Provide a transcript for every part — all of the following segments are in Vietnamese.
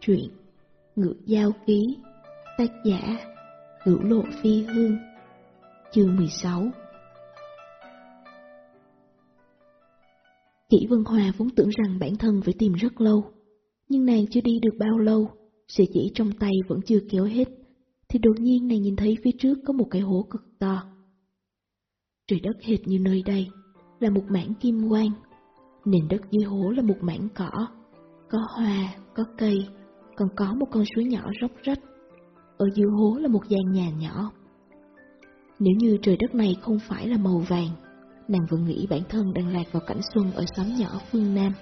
Truyện Ngự Giao Ký Tác giả Hữu Lộ Phi Hương Chương 16 Kỷ Vân Hòa vốn tưởng rằng bản thân phải tìm rất lâu, nhưng nàng chưa đi được bao lâu, sợi chỉ trong tay vẫn chưa kéo hết, thì đột nhiên nàng nhìn thấy phía trước có một cái hố cực to. Trời đất hệt như nơi đây, là một mảng kim quang, nền đất dưới hố là một mảng cỏ, có hoa, có cây, còn có một con suối nhỏ róc rách. Ở dưới hố là một gian nhà nhỏ. Nếu như trời đất này không phải là màu vàng, nàng vẫn nghĩ bản thân đang lạc vào cảnh xuân ở xóm nhỏ phương Nam.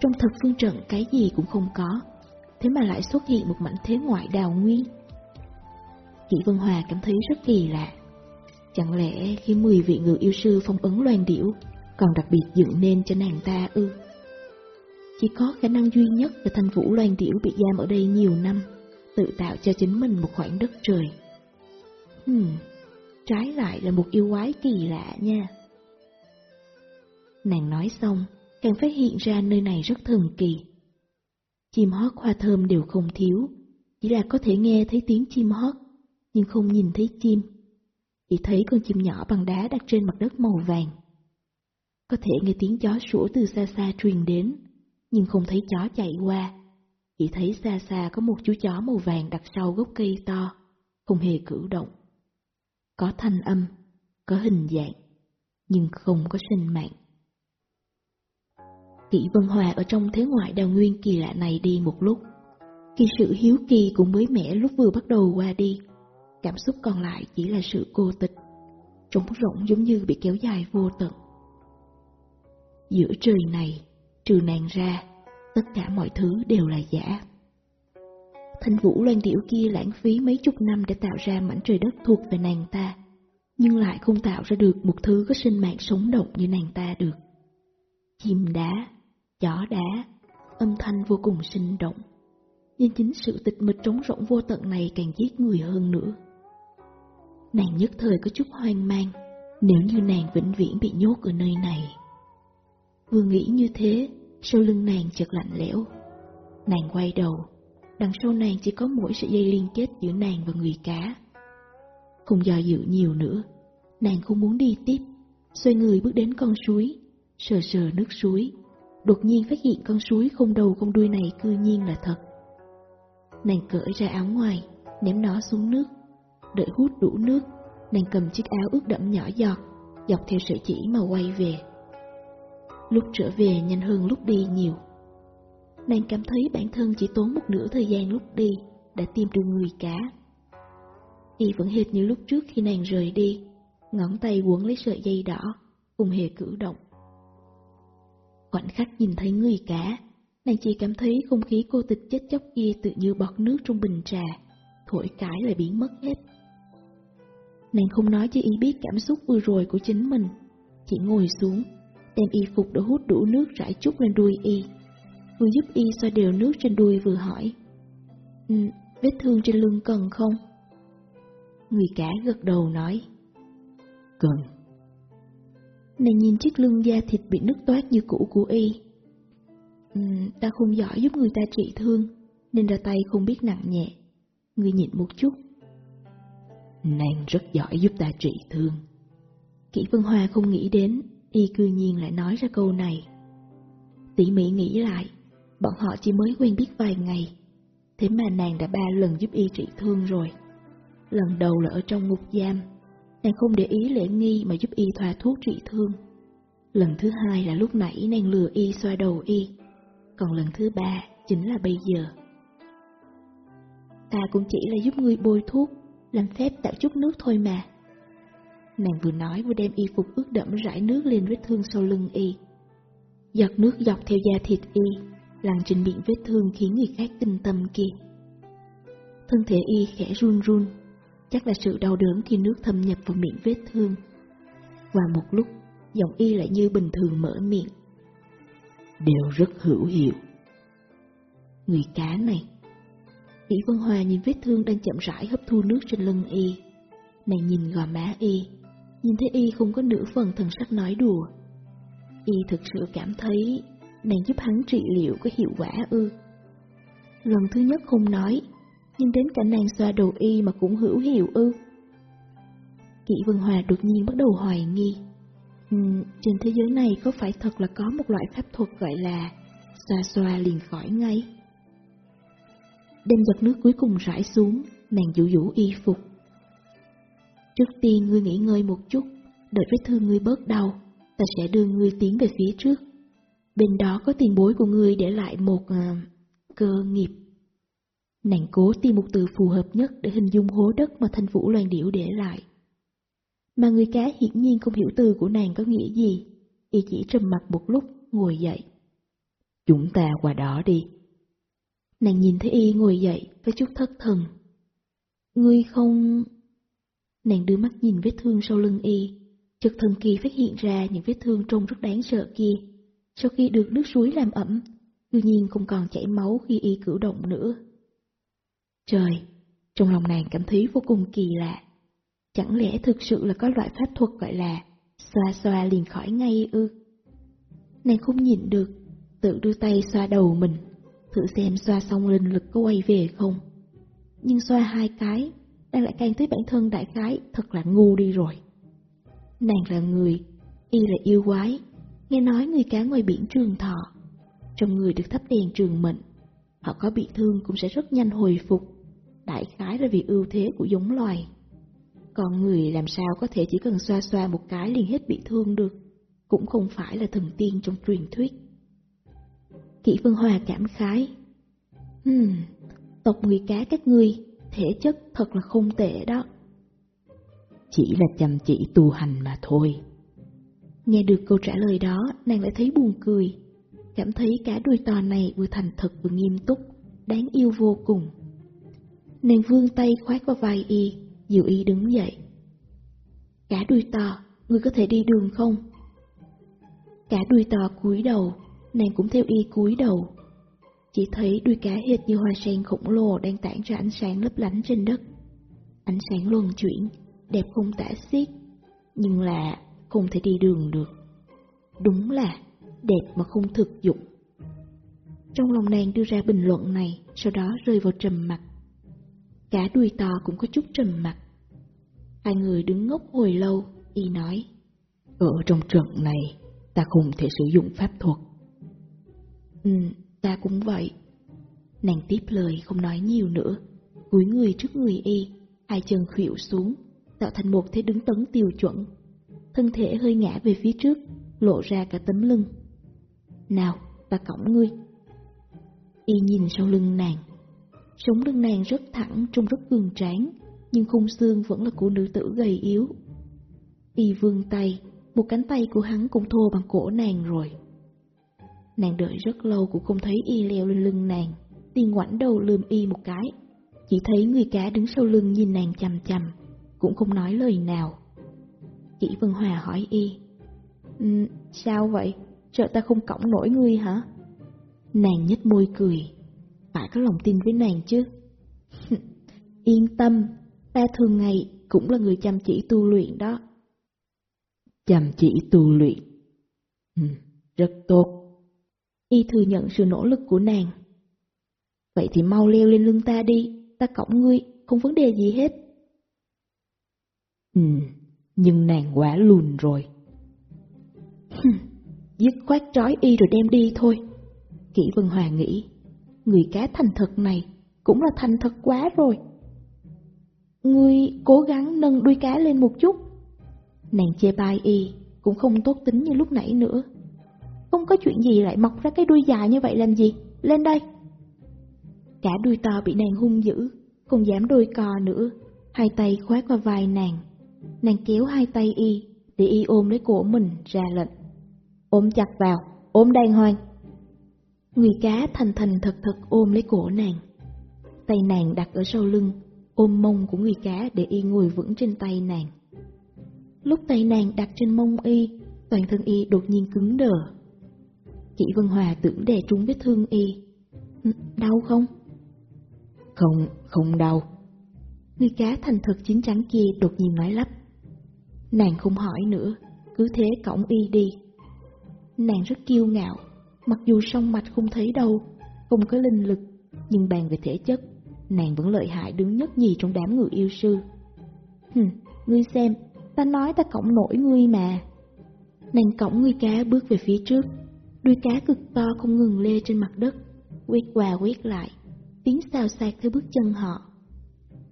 Trong thật phương trận cái gì cũng không có, thế mà lại xuất hiện một mảnh thế ngoại đào nguyên. Kỷ Vân Hòa cảm thấy rất kỳ lạ. Chẳng lẽ khi 10 vị ngự yêu sư phong ấn loan điểu còn đặc biệt dựng nên cho nàng ta ư? Chỉ có khả năng duy nhất là thanh vũ loan tiểu bị giam ở đây nhiều năm, tự tạo cho chính mình một khoảng đất trời. Hmm, trái lại là một yêu quái kỳ lạ nha. Nàng nói xong, càng phát hiện ra nơi này rất thần kỳ. Chim hót hoa thơm đều không thiếu, chỉ là có thể nghe thấy tiếng chim hót, nhưng không nhìn thấy chim. Chỉ thấy con chim nhỏ bằng đá đặt trên mặt đất màu vàng. Có thể nghe tiếng chó sủa từ xa xa truyền đến, nhưng không thấy chó chạy qua. Chỉ thấy xa xa có một chú chó màu vàng đặt sau gốc cây to, không hề cử động. Có thanh âm, có hình dạng, nhưng không có sinh mạng. Kỷ Vân Hòa ở trong thế ngoại đào nguyên kỳ lạ này đi một lúc. Khi sự hiếu kỳ cũng mới mẻ lúc vừa bắt đầu qua đi, cảm xúc còn lại chỉ là sự cô tịch, trống rỗng giống như bị kéo dài vô tận. Giữa trời này, trừ nàng ra, tất cả mọi thứ đều là giả. Thanh vũ loan điểu kia lãng phí mấy chục năm để tạo ra mảnh trời đất thuộc về nàng ta, nhưng lại không tạo ra được một thứ có sinh mạng sống động như nàng ta được. Chim đá, chó đá, âm thanh vô cùng sinh động, nhưng chính sự tịch mịch trống rỗng vô tận này càng giết người hơn nữa. Nàng nhất thời có chút hoang mang, nếu như nàng vĩnh viễn bị nhốt ở nơi này. Vừa nghĩ như thế, sau lưng nàng chợt lạnh lẽo. Nàng quay đầu, đằng sau nàng chỉ có mỗi sợi dây liên kết giữa nàng và người cá. Không do dự nhiều nữa, nàng không muốn đi tiếp, xoay người bước đến con suối, sờ sờ nước suối, đột nhiên phát hiện con suối không đầu không đuôi này cư nhiên là thật. Nàng cởi ra áo ngoài, ném nó xuống nước, đợi hút đủ nước, nàng cầm chiếc áo ướt đẫm nhỏ giọt, dọc theo sợi chỉ mà quay về. Lúc trở về nhanh hơn lúc đi nhiều. Nàng cảm thấy bản thân chỉ tốn một nửa thời gian lúc đi đã tìm được người cá. Y vẫn hệt như lúc trước khi nàng rời đi, ngón tay quấn lấy sợi dây đỏ, cùng hề cử động. Khoảnh khắc nhìn thấy người cá, nàng chỉ cảm thấy không khí cô tịch chết chóc kia tự như bọt nước trong bình trà, thổi cái lại biến mất hết. Nàng không nói cho y biết cảm xúc vừa rồi của chính mình, chỉ ngồi xuống, đem y phục đã hút đủ nước rải chút lên đuôi y, vừa giúp y xoa đều nước trên đuôi vừa hỏi. Ừ, vết thương trên lưng cần không? Người cả gật đầu nói. Cần. Nàng nhìn chiếc lưng da thịt bị nứt toát như cũ của y. Ừ, ta không giỏi giúp người ta trị thương, nên ra tay không biết nặng nhẹ. Người nhịn một chút. Nàng rất giỏi giúp ta trị thương. Kỷ Vân Hoa không nghĩ đến, y cư nhiên lại nói ra câu này. Tỉ mỉ nghĩ lại, bọn họ chỉ mới quen biết vài ngày, thế mà nàng đã ba lần giúp y trị thương rồi. Lần đầu là ở trong ngục giam, nàng không để ý lễ nghi mà giúp y thoa thuốc trị thương. Lần thứ hai là lúc nãy nàng lừa y xoa đầu y, còn lần thứ ba chính là bây giờ. Ta cũng chỉ là giúp ngươi bôi thuốc, làm phép tạo chút nước thôi mà. Nàng vừa nói vừa đem y phục ướt đẫm rải nước lên vết thương sau lưng y. Giọt nước dọc theo da thịt y, lăn trên miệng vết thương khiến người khác tinh tâm kia. Thân thể y khẽ run run, chắc là sự đau đớn khi nước thâm nhập vào miệng vết thương. Qua một lúc, giọng y lại như bình thường mở miệng. Đều rất hữu hiệu. Người cá này. Kỷ Vân Hòa nhìn vết thương đang chậm rãi hấp thu nước trên lưng y. Nàng nhìn gò má y, nhìn thấy y không có nửa phần thần sắc nói đùa. Y thực sự cảm thấy nàng giúp hắn trị liệu có hiệu quả ư, Lần thứ nhất không nói, nhưng đến cả nàng xoa đầu y mà cũng hữu hiệu ư. Kỷ Vân Hòa đột nhiên bắt đầu hoài nghi. ừ, trên thế giới này có phải thật là có một loại pháp thuật gọi là xoa xoa liền khỏi ngay? Đem giọt nước cuối cùng rải xuống, nàng dụ dỗ y phục. Trước tiên ngươi nghỉ ngơi một chút, đợi vết thương ngươi bớt đau, ta sẽ đưa ngươi tiến về phía trước. Bên đó có tiền bối của ngươi để lại một uh, cơ nghiệp. Nàng cố tìm một từ phù hợp nhất để hình dung hố đất mà thanh vũ loan điểu để lại. Mà người cá hiển nhiên không hiểu từ của nàng có nghĩa gì, y chỉ trầm mặt một lúc, ngồi dậy. Chúng ta qua đó đi. Nàng nhìn thấy y ngồi dậy với chút thất thần. Ngươi không... Nàng đưa mắt nhìn vết thương sau lưng y, chợt thần kỳ phát hiện ra những vết thương trông rất đáng sợ kia. Sau khi được nước suối làm ẩm, tự nhiên không còn chảy máu khi y cử động nữa. Trời, trong lòng nàng cảm thấy vô cùng kỳ lạ. Chẳng lẽ thực sự là có loại pháp thuật gọi là xoa xoa liền khỏi ngay ư? Nàng không nhìn được, tự đưa tay xoa đầu mình, thử xem xoa xong linh lực có quay về không. Nhưng xoa hai cái, nàng lại càng thấy bản thân đại khái thật là ngu đi rồi. Nàng là người, y là yêu quái, nghe nói người cá ngoài biển trường thọ. Trong người được thắp đèn trường mệnh, họ có bị thương cũng sẽ rất nhanh hồi phục, đại khái là vì ưu thế của giống loài. Còn người làm sao có thể chỉ cần xoa xoa một cái liền hết bị thương được, cũng không phải là thần tiên trong truyền thuyết. Kỷ Vân Hòa cảm khái. ừm, tộc người cá các ngươi, thể chất thật là không tệ đó. Chỉ là chăm chỉ tu hành mà thôi. Nghe được câu trả lời đó, nàng lại thấy buồn cười. Cảm thấy cả đôi to này vừa thành thật vừa nghiêm túc, đáng yêu vô cùng. Nàng vươn tay khoát vào vai y, dịu y đứng dậy. Cả đuôi to, ngươi có thể đi đường không? Cả đuôi to cúi đầu, nàng cũng theo y cúi đầu. Chỉ thấy đuôi cá hệt như hoa sen khổng lồ đang tản ra ánh sáng lấp lánh trên đất. Ánh sáng luân chuyển, đẹp không tả xiết, nhưng là không thể đi đường được. Đúng là đẹp mà không thực dụng. Trong lòng nàng đưa ra bình luận này, sau đó rơi vào trầm mặt. Cả đuôi to cũng có chút trầm mặt. Hai người đứng ngốc hồi lâu, y nói. Ở trong trận này, ta không thể sử dụng pháp thuật. Ừ, ta cũng vậy. Nàng tiếp lời không nói nhiều nữa, cúi người trước người y, hai chân khuỵu xuống, tạo thành một thế đứng tấn tiêu chuẩn. Thân thể hơi ngã về phía trước, lộ ra cả tấm lưng. Nào, ta cõng ngươi. Y nhìn sau lưng nàng. Sống lưng nàng rất thẳng, trông rất cường tráng, nhưng khung xương vẫn là của nữ tử gầy yếu. Y vươn tay, một cánh tay của hắn cũng thô bằng cổ nàng rồi. Nàng đợi rất lâu cũng không thấy y leo lên lưng nàng, tiền ngoảnh đầu lườm y một cái. Chỉ thấy người cá đứng sau lưng nhìn nàng chằm chằm, cũng không nói lời nào. Kỷ Vân Hòa hỏi y, um, sao vậy? Sợ ta không cõng nổi ngươi hả? Nàng nhếch môi cười, phải có lòng tin với nàng chứ. Yên tâm, ta thường ngày cũng là người chăm chỉ tu luyện đó. Chăm chỉ tu luyện. Ừ, rất tốt. Y thừa nhận sự nỗ lực của nàng. Vậy thì mau leo lên lưng ta đi, ta cõng ngươi, không vấn đề gì hết. Ừ, nhưng nàng quá lùn rồi. Dứt khoát trói y rồi đem đi thôi. Kỷ Vân Hòa nghĩ, người cá thành thật này cũng là thành thật quá rồi. Ngươi cố gắng nâng đuôi cá lên một chút. Nàng chê bai y, cũng không tốt tính như lúc nãy nữa. Không có chuyện gì lại mọc ra cái đuôi dài như vậy làm gì, lên đây. Cả đuôi to bị nàng hung dữ, không dám đôi co nữa, hai tay khoác vào vai nàng. Nàng kéo hai tay y, để y ôm lấy cổ mình ra lệnh. Ôm chặt vào, ôm đàng hoàng. Người cá thành thành thật thật ôm lấy cổ nàng. Tay nàng đặt ở sau lưng, ôm mông của người cá để y ngồi vững trên tay nàng. Lúc tay nàng đặt trên mông y, toàn thân y đột nhiên cứng đờ. Kỷ Vân Hòa tưởng đè trúng vết thương y. Ừ, đau không? Không, không đau. Người cá thành thật chín chắn kia đột nhiên nói lắp. Nàng không hỏi nữa, cứ thế cõng y đi. Nàng rất kiêu ngạo, mặc dù song mạch không thấy đâu, không có linh lực, Nhưng bàn về thể chất, nàng vẫn lợi hại đứng nhất nhì trong đám người yêu sư. Hừm, ngươi xem, ta nói ta cõng nổi ngươi mà. Nàng cõng người cá bước về phía trước, đuôi cá cực to không ngừng lê trên mặt đất, quét qua quét lại, tiếng xào xạc theo bước chân họ.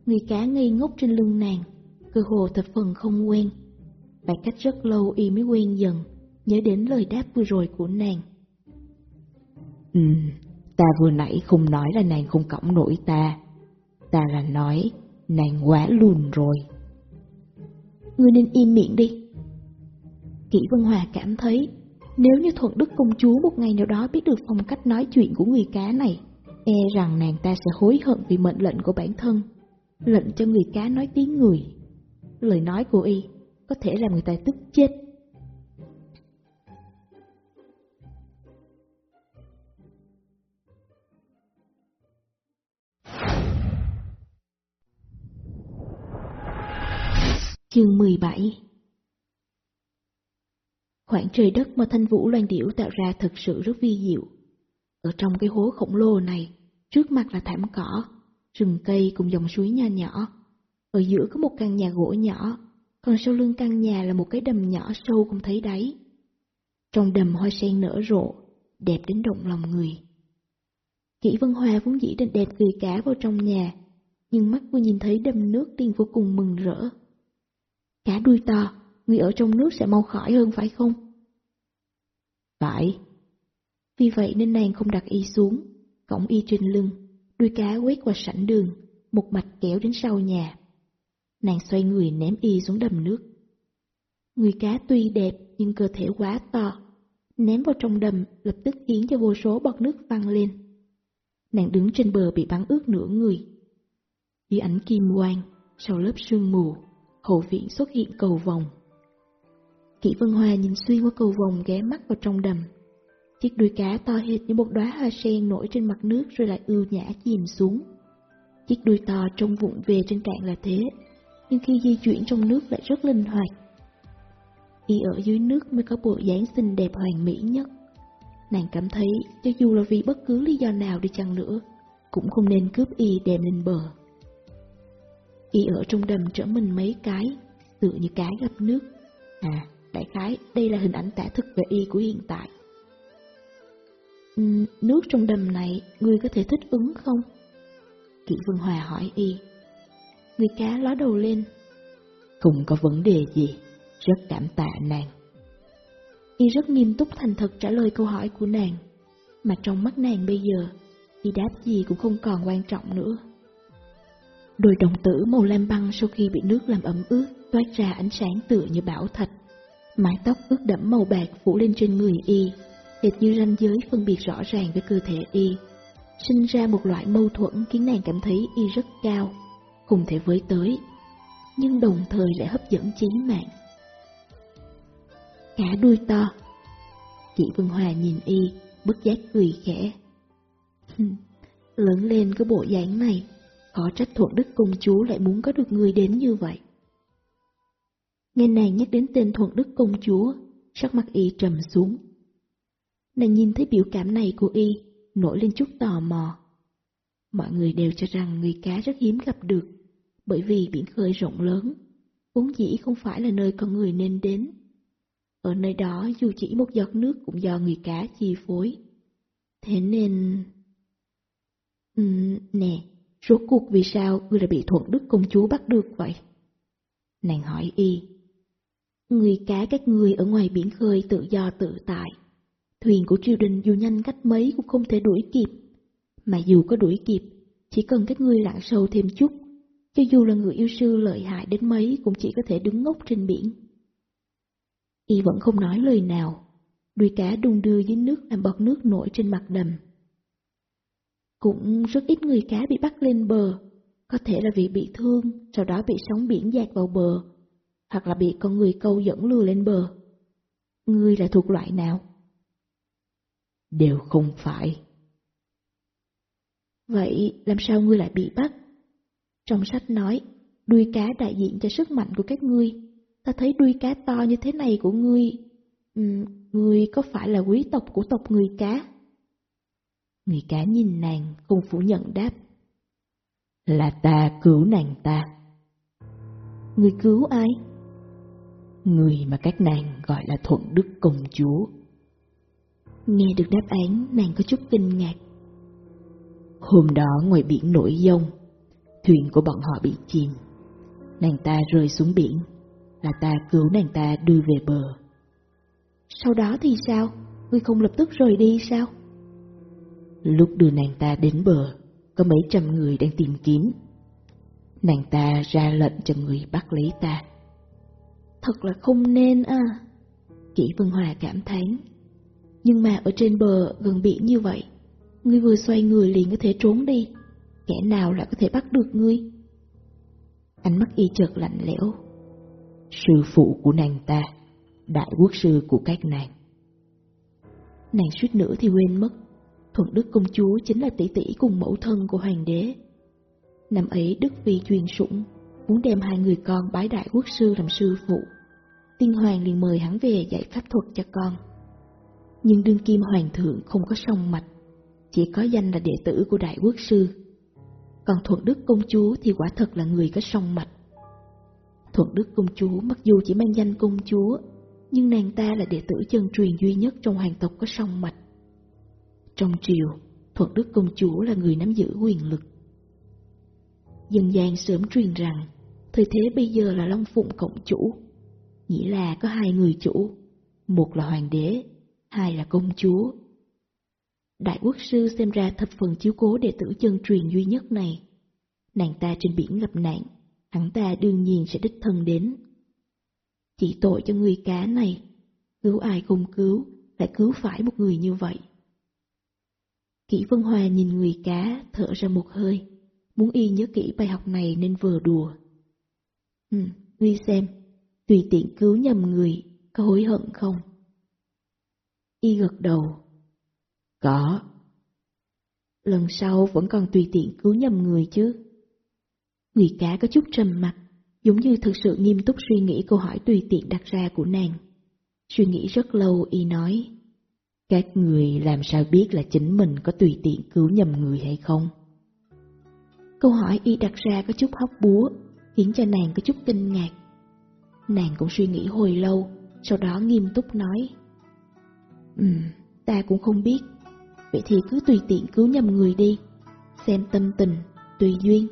Người cá ngây ngốc trên lưng nàng, cơ hồ thập phần không quen. Phải cách rất lâu y mới quen dần, nhớ đến lời đáp vừa rồi của nàng. Ừ, ta vừa nãy không nói là nàng không cõng nổi ta. Ta là nói, nàng quá lùn rồi. Ngươi nên im miệng đi. Kỷ Vân Hòa cảm thấy, nếu như Thuận Đức công chúa một ngày nào đó biết được phong cách nói chuyện của người cá này, e rằng nàng ta sẽ hối hận vì mệnh lệnh của bản thân, lệnh cho người cá nói tiếng người. Lời nói của y có thể làm người ta tức chết. Chương 17 Khoảng trời đất mà thanh vũ loan điểu tạo ra thật sự rất vi diệu. Ở trong cái hố khổng lồ này, trước mặt là thảm cỏ, rừng cây cùng dòng suối nho nhỏ. Ở giữa có một căn nhà gỗ nhỏ, còn sau lưng căn nhà là một cái đầm nhỏ sâu không thấy đáy. Trong đầm hoa sen nở rộ, đẹp đến động lòng người. Kỷ Vân hoa vốn dĩ định đẹp cười cá vào trong nhà, nhưng mắt vừa nhìn thấy đầm nước tiên vô cùng mừng rỡ. Cá đuôi to, người ở trong nước sẽ mau khỏi hơn phải không? Phải. Vì vậy nên nàng không đặt y xuống, cõng y trên lưng, đuôi cá quét qua sảnh đường, một mạch kéo đến sau nhà. Nàng xoay người ném y xuống đầm nước. Người cá tuy đẹp nhưng cơ thể quá to, ném vào trong đầm lập tức khiến cho vô số bọt nước văng lên. Nàng đứng trên bờ bị bắn ướt nửa người. Dưới ánh kim quang, sau lớp sương mù, hậu viện xuất hiện cầu vòng. Kỷ Vân Hoa nhìn xuyên qua cầu vòng ghé mắt vào trong đầm. Chiếc đuôi cá to hệt như một đóa hoa sen nổi trên mặt nước rồi lại ưu nhã chìm xuống. Chiếc đuôi to trông vụng về trên cạn là thế, nhưng khi di chuyển trong nước lại rất linh hoạt. Y ở dưới nước mới có bộ dáng xinh đẹp hoàn mỹ nhất. Nàng cảm thấy cho dù là vì bất cứ lý do nào đi chăng nữa, cũng không nên cướp Y đem lên bờ. Y ở trong đầm trở mình mấy cái, tựa như cá gặp nước. À, đại khái đây là hình ảnh tả thực về Y của hiện tại. Nước trong đầm này, ngươi có thể thích ứng không? Kỷ Vân Hòa hỏi Y. Người cá ló đầu lên. Không có vấn đề gì, rất cảm tạ nàng. Y rất nghiêm túc thành thật trả lời câu hỏi của nàng, mà trong mắt nàng bây giờ, Y đáp gì cũng không còn quan trọng nữa. Đôi đồng tử màu lam băng sau khi bị nước làm ẩm ướt toát ra ánh sáng tựa như bảo thạch. Mái tóc ướt đẫm màu bạc phủ lên trên người y, hệt như ranh giới phân biệt rõ ràng với cơ thể y. Sinh ra một loại mâu thuẫn khiến nàng cảm thấy y rất cao, không thể với tới, nhưng đồng thời lại hấp dẫn chí mạng. Cả đuôi to. Chị Vân Hòa nhìn y, bất giác cười khẽ. Lớn lên cái bộ dáng này, khó trách thuận đức công chúa lại muốn có được người đến như vậy. Nghe nàng nhắc đến tên thuận đức công chúa, sắc mặt y trầm xuống. Nàng nhìn thấy biểu cảm này của y, nổi lên chút tò mò. Mọi người đều cho rằng người cá rất hiếm gặp được, bởi vì biển khơi rộng lớn, vốn dĩ không phải là nơi con người nên đến. Ở nơi đó dù chỉ một giọt nước cũng do người cá chi phối. Thế nên... Uhm, nè, rốt cuộc vì sao ngươi lại bị thuận đức công chúa bắt được vậy? Nàng hỏi y. Người cá các người ở ngoài biển khơi tự do tự tại. Thuyền của triều đình dù nhanh cách mấy cũng không thể đuổi kịp. Mà dù có đuổi kịp, chỉ cần các ngươi lặn sâu thêm chút, cho dù là người yêu sư lợi hại đến mấy cũng chỉ có thể đứng ngốc trên biển. Y vẫn không nói lời nào, đuôi cá đung đưa dưới nước làm bọt nước nổi trên mặt đầm. Cũng rất ít người cá bị bắt lên bờ, có thể là vì bị thương, sau đó bị sóng biển dạt vào bờ, hoặc là bị con người câu dẫn lừa lên bờ. Ngươi là thuộc loại nào? Đều không phải. Vậy làm sao ngươi lại bị bắt? Trong sách nói, đuôi cá đại diện cho sức mạnh của các ngươi. Ta thấy đuôi cá to như thế này của ngươi, uhm, ngươi có phải là quý tộc của tộc người cá? Người cá nhìn nàng, không phủ nhận đáp. Là ta cứu nàng ta. Người cứu ai? Người mà các nàng gọi là Thuận Đức Công Chúa. Nghe được đáp án, nàng có chút kinh ngạc. Hôm đó ngoài biển nổi dông, thuyền của bọn họ bị chìm. Nàng ta rơi xuống biển, là ta cứu nàng ta đưa về bờ. Sau đó thì sao? Ngươi không lập tức rời đi sao? Lúc đưa nàng ta đến bờ, có mấy trăm người đang tìm kiếm. Nàng ta ra lệnh cho người bắt lấy ta. Thật là không nên à. Kỷ Vân Hòa cảm thán. Nhưng mà ở trên bờ gần biển như vậy, ngươi vừa xoay người liền có thể trốn đi. Kẻ nào lại có thể bắt được ngươi? Ánh mắt y chợt lạnh lẽo. Sư phụ của nàng ta, đại quốc sư của các nàng. Nàng suýt nữa thì quên mất, Thuận Đức công chúa chính là tỷ tỷ cùng mẫu thân của hoàng đế. Năm ấy Đức Phi truyền sủng, muốn đem hai người con bái đại quốc sư làm sư phụ. Tiên hoàng liền mời hắn về dạy pháp thuật cho con. Nhưng đương kim hoàng thượng không có song mạch, chỉ có danh là đệ tử của đại quốc sư. Còn Thuận Đức công chúa thì quả thật là người có song mạch. Thuận Đức công chúa mặc dù chỉ mang danh công chúa, nhưng nàng ta là đệ tử chân truyền duy nhất trong hoàng tộc có song mạch. Trong triều, Thuận Đức công chúa là người nắm giữ quyền lực. Dân gian sớm truyền rằng, thời thế bây giờ là Long Phụng cộng chủ, nghĩa là có hai người chủ, một là hoàng đế, hai là công chúa. Đại quốc sư xem ra thập phần chiếu cố đệ tử chân truyền duy nhất này. Nàng ta trên biển gặp nạn, hắn ta đương nhiên sẽ đích thân đến. Chỉ tội cho người cá này, cứu ai không cứu, lại cứu phải một người như vậy. Kỷ Vân Hòa nhìn người cá, thở ra một hơi, muốn y nhớ kỹ bài học này nên vừa đùa. Ừ, ngươi xem, tùy tiện cứu nhầm người, có hối hận không? Y gật đầu. Có. Lần sau vẫn còn tùy tiện cứu nhầm người chứ. Người cá có chút trầm mặt, giống như thực sự nghiêm túc suy nghĩ câu hỏi tùy tiện đặt ra của nàng. Suy nghĩ rất lâu y nói. Các người làm sao biết là chính mình có tùy tiện cứu nhầm người hay không? Câu hỏi y đặt ra có chút hóc búa, khiến cho nàng có chút kinh ngạc. Nàng cũng suy nghĩ hồi lâu, sau đó nghiêm túc nói. Ừ, ta cũng không biết, vậy thì cứ tùy tiện cứu nhầm người đi, xem tâm tình, tùy duyên,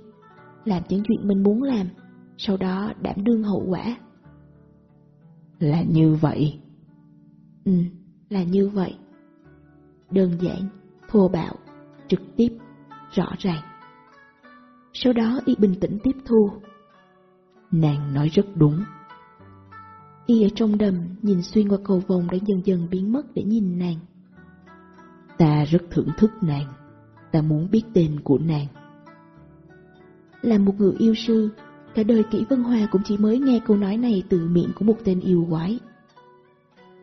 làm những chuyện mình muốn làm, sau đó đảm đương hậu quả. Là như vậy. Ừ, là như vậy. Đơn giản, thô bạo, trực tiếp, rõ ràng. Sau đó y bình tĩnh tiếp thu. Nàng nói rất đúng. Y ở trong đầm nhìn xuyên qua cầu vồng đã dần dần biến mất để nhìn nàng. Ta rất thưởng thức nàng, ta muốn biết tên của nàng. Là một người yêu sư, cả đời Kỷ Vân Hòa cũng chỉ mới nghe câu nói này từ miệng của một tên yêu quái.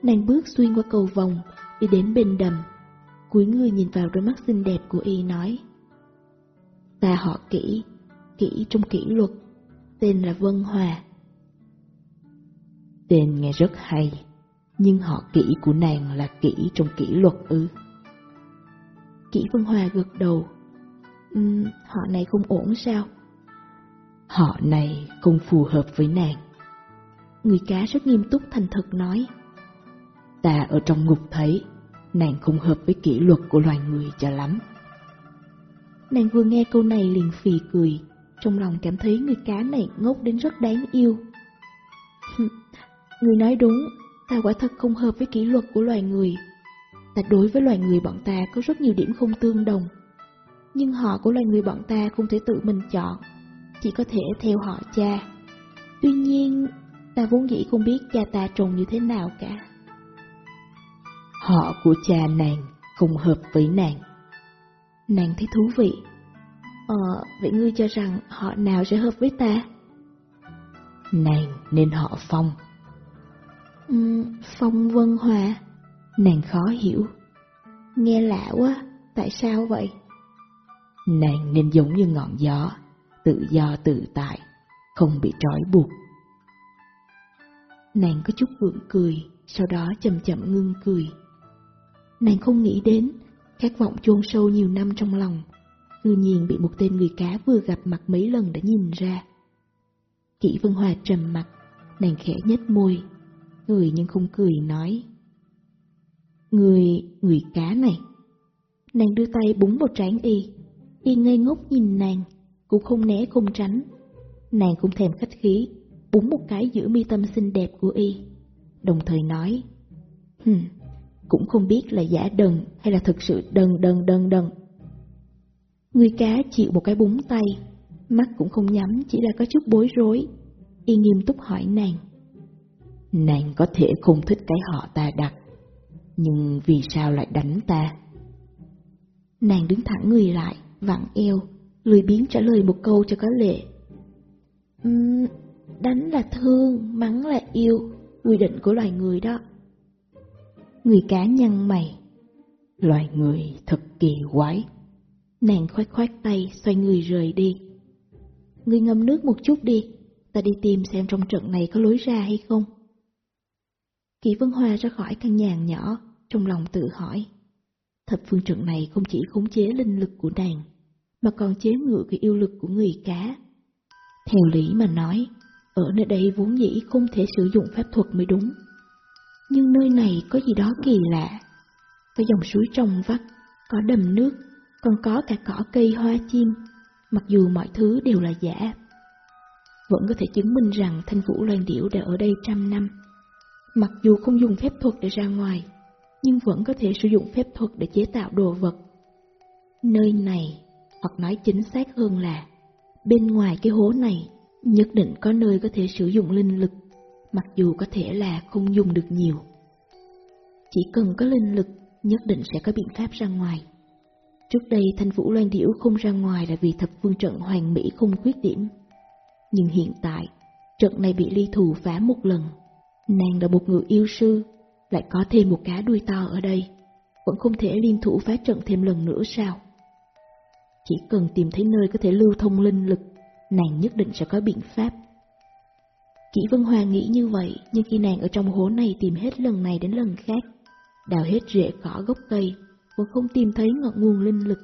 Nàng bước xuyên qua cầu vòng, đi đến bên đầm, cúi người nhìn vào đôi mắt xinh đẹp của y nói. Ta họ kỹ, kỹ trong kỷ luật, tên là Vân Hòa. Tên nghe rất hay, nhưng họ kỹ của nàng là kỹ trong kỷ luật ư. Kỷ Vân Hòa gật đầu. Uhm, họ này không ổn sao? Họ này không phù hợp với nàng. Người cá rất nghiêm túc thành thật nói. Ta ở trong ngục thấy, nàng không hợp với kỷ luật của loài người cho lắm. Nàng vừa nghe câu này liền phì cười, trong lòng cảm thấy người cá này ngốc đến rất đáng yêu. người nói đúng, ta quả thật không hợp với kỷ luật của loài người. Ta đối với loài người bọn ta có rất nhiều điểm không tương đồng. Nhưng họ của loài người bọn ta không thể tự mình chọn, chỉ có thể theo họ cha. Tuy nhiên, ta vốn dĩ không biết cha ta trông như thế nào cả. Họ của cha nàng không hợp với nàng. Nàng thấy thú vị. Ờ, vậy ngươi cho rằng họ nào sẽ hợp với ta? Nàng nên họ Phong. Uhm, phong Vân Hòa. Nàng khó hiểu. Nghe lạ quá, tại sao vậy? Nàng nên giống như ngọn gió, tự do tự tại, không bị trói buộc. Nàng có chút gượng cười, sau đó chậm chậm ngưng cười. Nàng không nghĩ đến, khát vọng chôn sâu nhiều năm trong lòng, cư nhiên bị một tên người cá vừa gặp mặt mấy lần đã nhìn ra. Kỷ Vân Hòa trầm mặt, nàng khẽ nhếch môi, cười nhưng không cười nói. Người, người cá này. Nàng đưa tay búng vào trán y, y ngây ngốc nhìn nàng, cũng không né không tránh. Nàng cũng thèm khách khí, búng một cái giữa mi tâm xinh đẹp của y, đồng thời nói. Hừm, cũng không biết là giả đần hay là thực sự đần đần đần đần. Người cá chịu một cái búng tay, mắt cũng không nhắm chỉ là có chút bối rối. Y nghiêm túc hỏi nàng. Nàng có thể không thích cái họ ta đặt, nhưng vì sao lại đánh ta? Nàng đứng thẳng người lại, vặn eo, lười biếng trả lời một câu cho có lệ. Uhm, đánh là thương, mắng là yêu, quy định của loài người đó. Người cá nhăn mày. Loài người thật kỳ quái. Nàng khoát khoát tay, xoay người rời đi. Ngươi ngâm nước một chút đi, ta đi tìm xem trong trận này có lối ra hay không. Kỷ Vân Hoa ra khỏi căn nhà nhỏ, trong lòng tự hỏi. Thập phương trận này không chỉ khống chế linh lực của nàng, mà còn chế ngự cái yêu lực của người cá. Theo lý mà nói, ở nơi đây vốn dĩ không thể sử dụng pháp thuật mới đúng. Nhưng nơi này có gì đó kỳ lạ. Có dòng suối trong vắt, có đầm nước, còn có cả cỏ cây hoa chim, mặc dù mọi thứ đều là giả. Vẫn có thể chứng minh rằng thanh vũ loan điểu đã ở đây trăm năm. Mặc dù không dùng phép thuật để ra ngoài, nhưng vẫn có thể sử dụng phép thuật để chế tạo đồ vật. Nơi này, hoặc nói chính xác hơn là, bên ngoài cái hố này, nhất định có nơi có thể sử dụng linh lực, mặc dù có thể là không dùng được nhiều. Chỉ cần có linh lực, nhất định sẽ có biện pháp ra ngoài. Trước đây Thanh Vũ Loan Điểu không ra ngoài là vì thập phương trận hoàn mỹ không khuyết điểm. Nhưng hiện tại, trận này bị ly thù phá một lần. Nàng là một người yêu sư, lại có thêm một cá đuôi to ở đây. Vẫn không thể liên thủ phá trận thêm lần nữa sao? Chỉ cần tìm thấy nơi có thể lưu thông linh lực, nàng nhất định sẽ có biện pháp. Kỷ Vân Hoa nghĩ như vậy, nhưng khi nàng ở trong hố này tìm hết lần này đến lần khác, đào hết rễ cỏ gốc cây, vẫn không tìm thấy ngọn nguồn linh lực.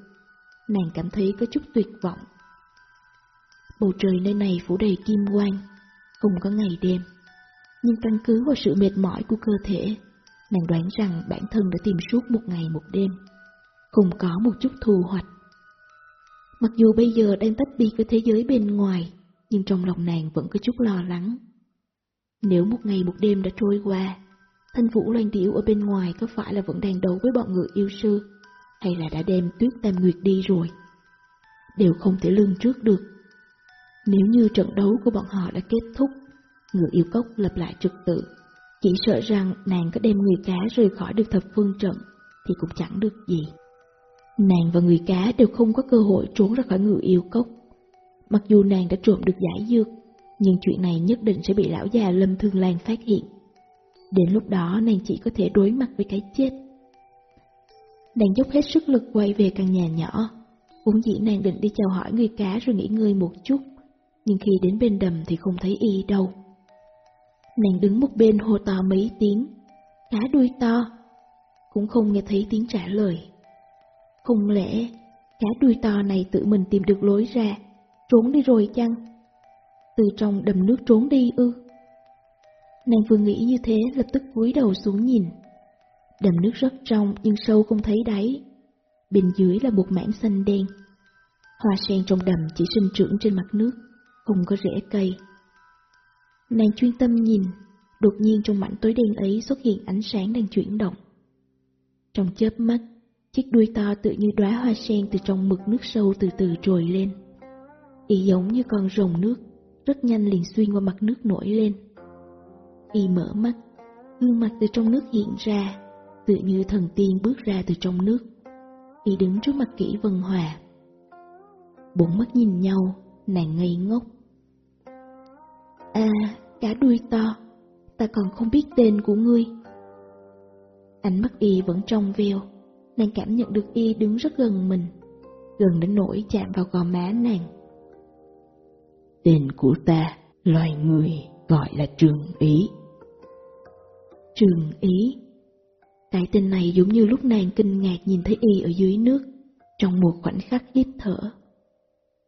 Nàng cảm thấy có chút tuyệt vọng. Bầu trời nơi này phủ đầy kim quang, không có ngày đêm. Nhưng căn cứ vào sự mệt mỏi của cơ thể, nàng đoán rằng bản thân đã tìm suốt một ngày một đêm, không có một chút thu hoạch. Mặc dù bây giờ đang tách biệt với thế giới bên ngoài, nhưng trong lòng nàng vẫn có chút lo lắng. Nếu một ngày một đêm đã trôi qua, thanh vũ loan điểu ở bên ngoài có phải là vẫn đang đấu với bọn người yêu sư, hay là đã đem tuyết tam nguyệt đi rồi? Đều không thể lương trước được. Nếu như trận đấu của bọn họ đã kết thúc, người yêu cốc lập lại trực tự, chỉ sợ rằng nàng có đem người cá rời khỏi được thập phương trận thì cũng chẳng được gì. Nàng và người cá đều không có cơ hội trốn ra khỏi người yêu cốc. Mặc dù nàng đã trộm được giải dược, nhưng chuyện này nhất định sẽ bị lão già Lâm Thương Lan phát hiện. Đến lúc đó nàng chỉ có thể đối mặt với cái chết. Nàng dốc hết sức lực quay về căn nhà nhỏ. Vốn dĩ nàng định đi chào hỏi người cá rồi nghỉ ngơi một chút, nhưng khi đến bên đầm thì không thấy y đâu. Nàng đứng một bên hô to mấy tiếng, cá đuôi to, cũng không nghe thấy tiếng trả lời. Không lẽ cá đuôi to này tự mình tìm được lối ra, trốn đi rồi chăng? Từ trong đầm nước trốn đi ư? Nàng vừa nghĩ như thế lập tức cúi đầu xuống nhìn. Đầm nước rất trong nhưng sâu không thấy đáy. Bên dưới là một mảng xanh đen. Hoa sen trong đầm chỉ sinh trưởng trên mặt nước, không có rễ cây. Nàng chuyên tâm nhìn, đột nhiên trong mảnh tối đen ấy xuất hiện ánh sáng đang chuyển động. Trong chớp mắt, chiếc đuôi to tự như đóa hoa sen từ trong mực nước sâu từ từ trồi lên. Y giống như con rồng nước, rất nhanh liền xuyên qua mặt nước nổi lên. Y mở mắt, gương mặt từ trong nước hiện ra, tự như thần tiên bước ra từ trong nước. Y đứng trước mặt kỹ vân hòa. Bốn mắt nhìn nhau, nàng ngây ngốc. À, cá đuôi to, ta còn không biết tên của ngươi. Ánh mắt y vẫn trong veo, nàng cảm nhận được y đứng rất gần mình, gần đến nỗi chạm vào gò má nàng. Tên của ta, loài người gọi là Trường Ý. Trường Ý Cái tên này giống như lúc nàng kinh ngạc nhìn thấy y ở dưới nước, trong một khoảnh khắc hít thở.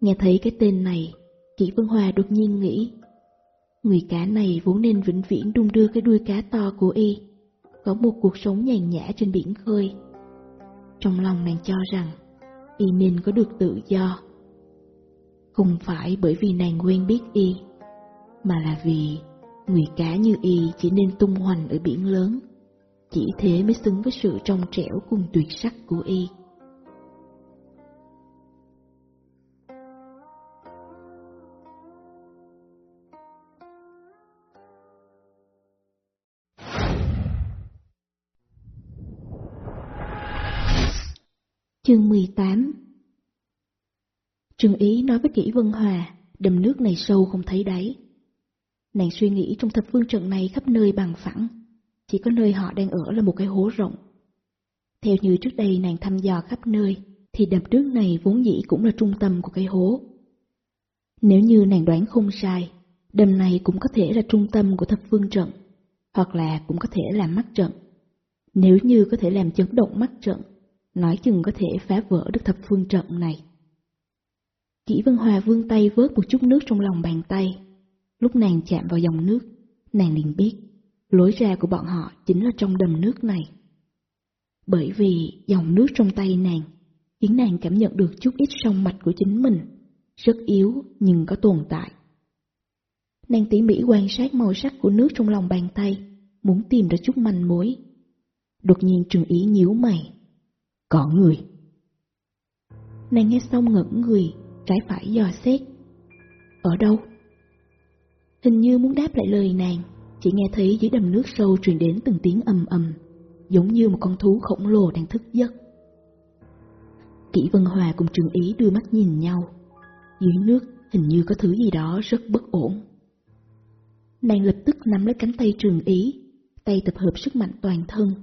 Nghe thấy cái tên này, Kỷ Vân Hòa đột nhiên nghĩ, người cá này vốn nên vĩnh viễn đung đưa cái đuôi cá to của y, có một cuộc sống nhàn nhã trên biển khơi. Trong lòng nàng cho rằng, y nên có được tự do. Không phải bởi vì nàng quen biết y, mà là vì người cá như y chỉ nên tung hoành ở biển lớn. Chỉ thế mới xứng với sự trong trẻo cùng tuyệt sắc của y. Chương 18 Trương Ý nói với Kỷ Vân Hòa, đầm nước này sâu không thấy đáy. Nàng suy nghĩ trong thập phương trận này khắp nơi bằng phẳng, chỉ có nơi họ đang ở là một cái hố rộng. Theo như trước đây nàng thăm dò khắp nơi, thì đầm trước này vốn dĩ cũng là trung tâm của cái hố. Nếu như nàng đoán không sai, đầm này cũng có thể là trung tâm của thập phương trận, hoặc là cũng có thể là mắt trận. Nếu như có thể làm chấn động mắt trận, nói chừng có thể phá vỡ được thập phương trận này. Kỷ Vân Hòa vươn tay vớt một chút nước trong lòng bàn tay. Lúc nàng chạm vào dòng nước, nàng liền biết, lối ra của bọn họ chính là trong đầm nước này. Bởi vì dòng nước trong tay nàng khiến nàng cảm nhận được chút ít sông mạch của chính mình, rất yếu nhưng có tồn tại. Nàng tỉ mỉ quan sát màu sắc của nước trong lòng bàn tay, muốn tìm ra chút manh mối. Đột nhiên Trường Ý nhíu mày. Có người. Nàng nghe xong ngẩn người, trái phải dò xét. Ở đâu? Hình như muốn đáp lại lời nàng, chỉ nghe thấy dưới đầm nước sâu truyền đến từng tiếng ầm ầm, giống như một con thú khổng lồ đang thức giấc. Kỷ Vân Hòa cùng Trường Ý đưa mắt nhìn nhau. Dưới nước hình như có thứ gì đó rất bất ổn. Nàng lập tức nắm lấy cánh tay Trường Ý, tay tập hợp sức mạnh toàn thân,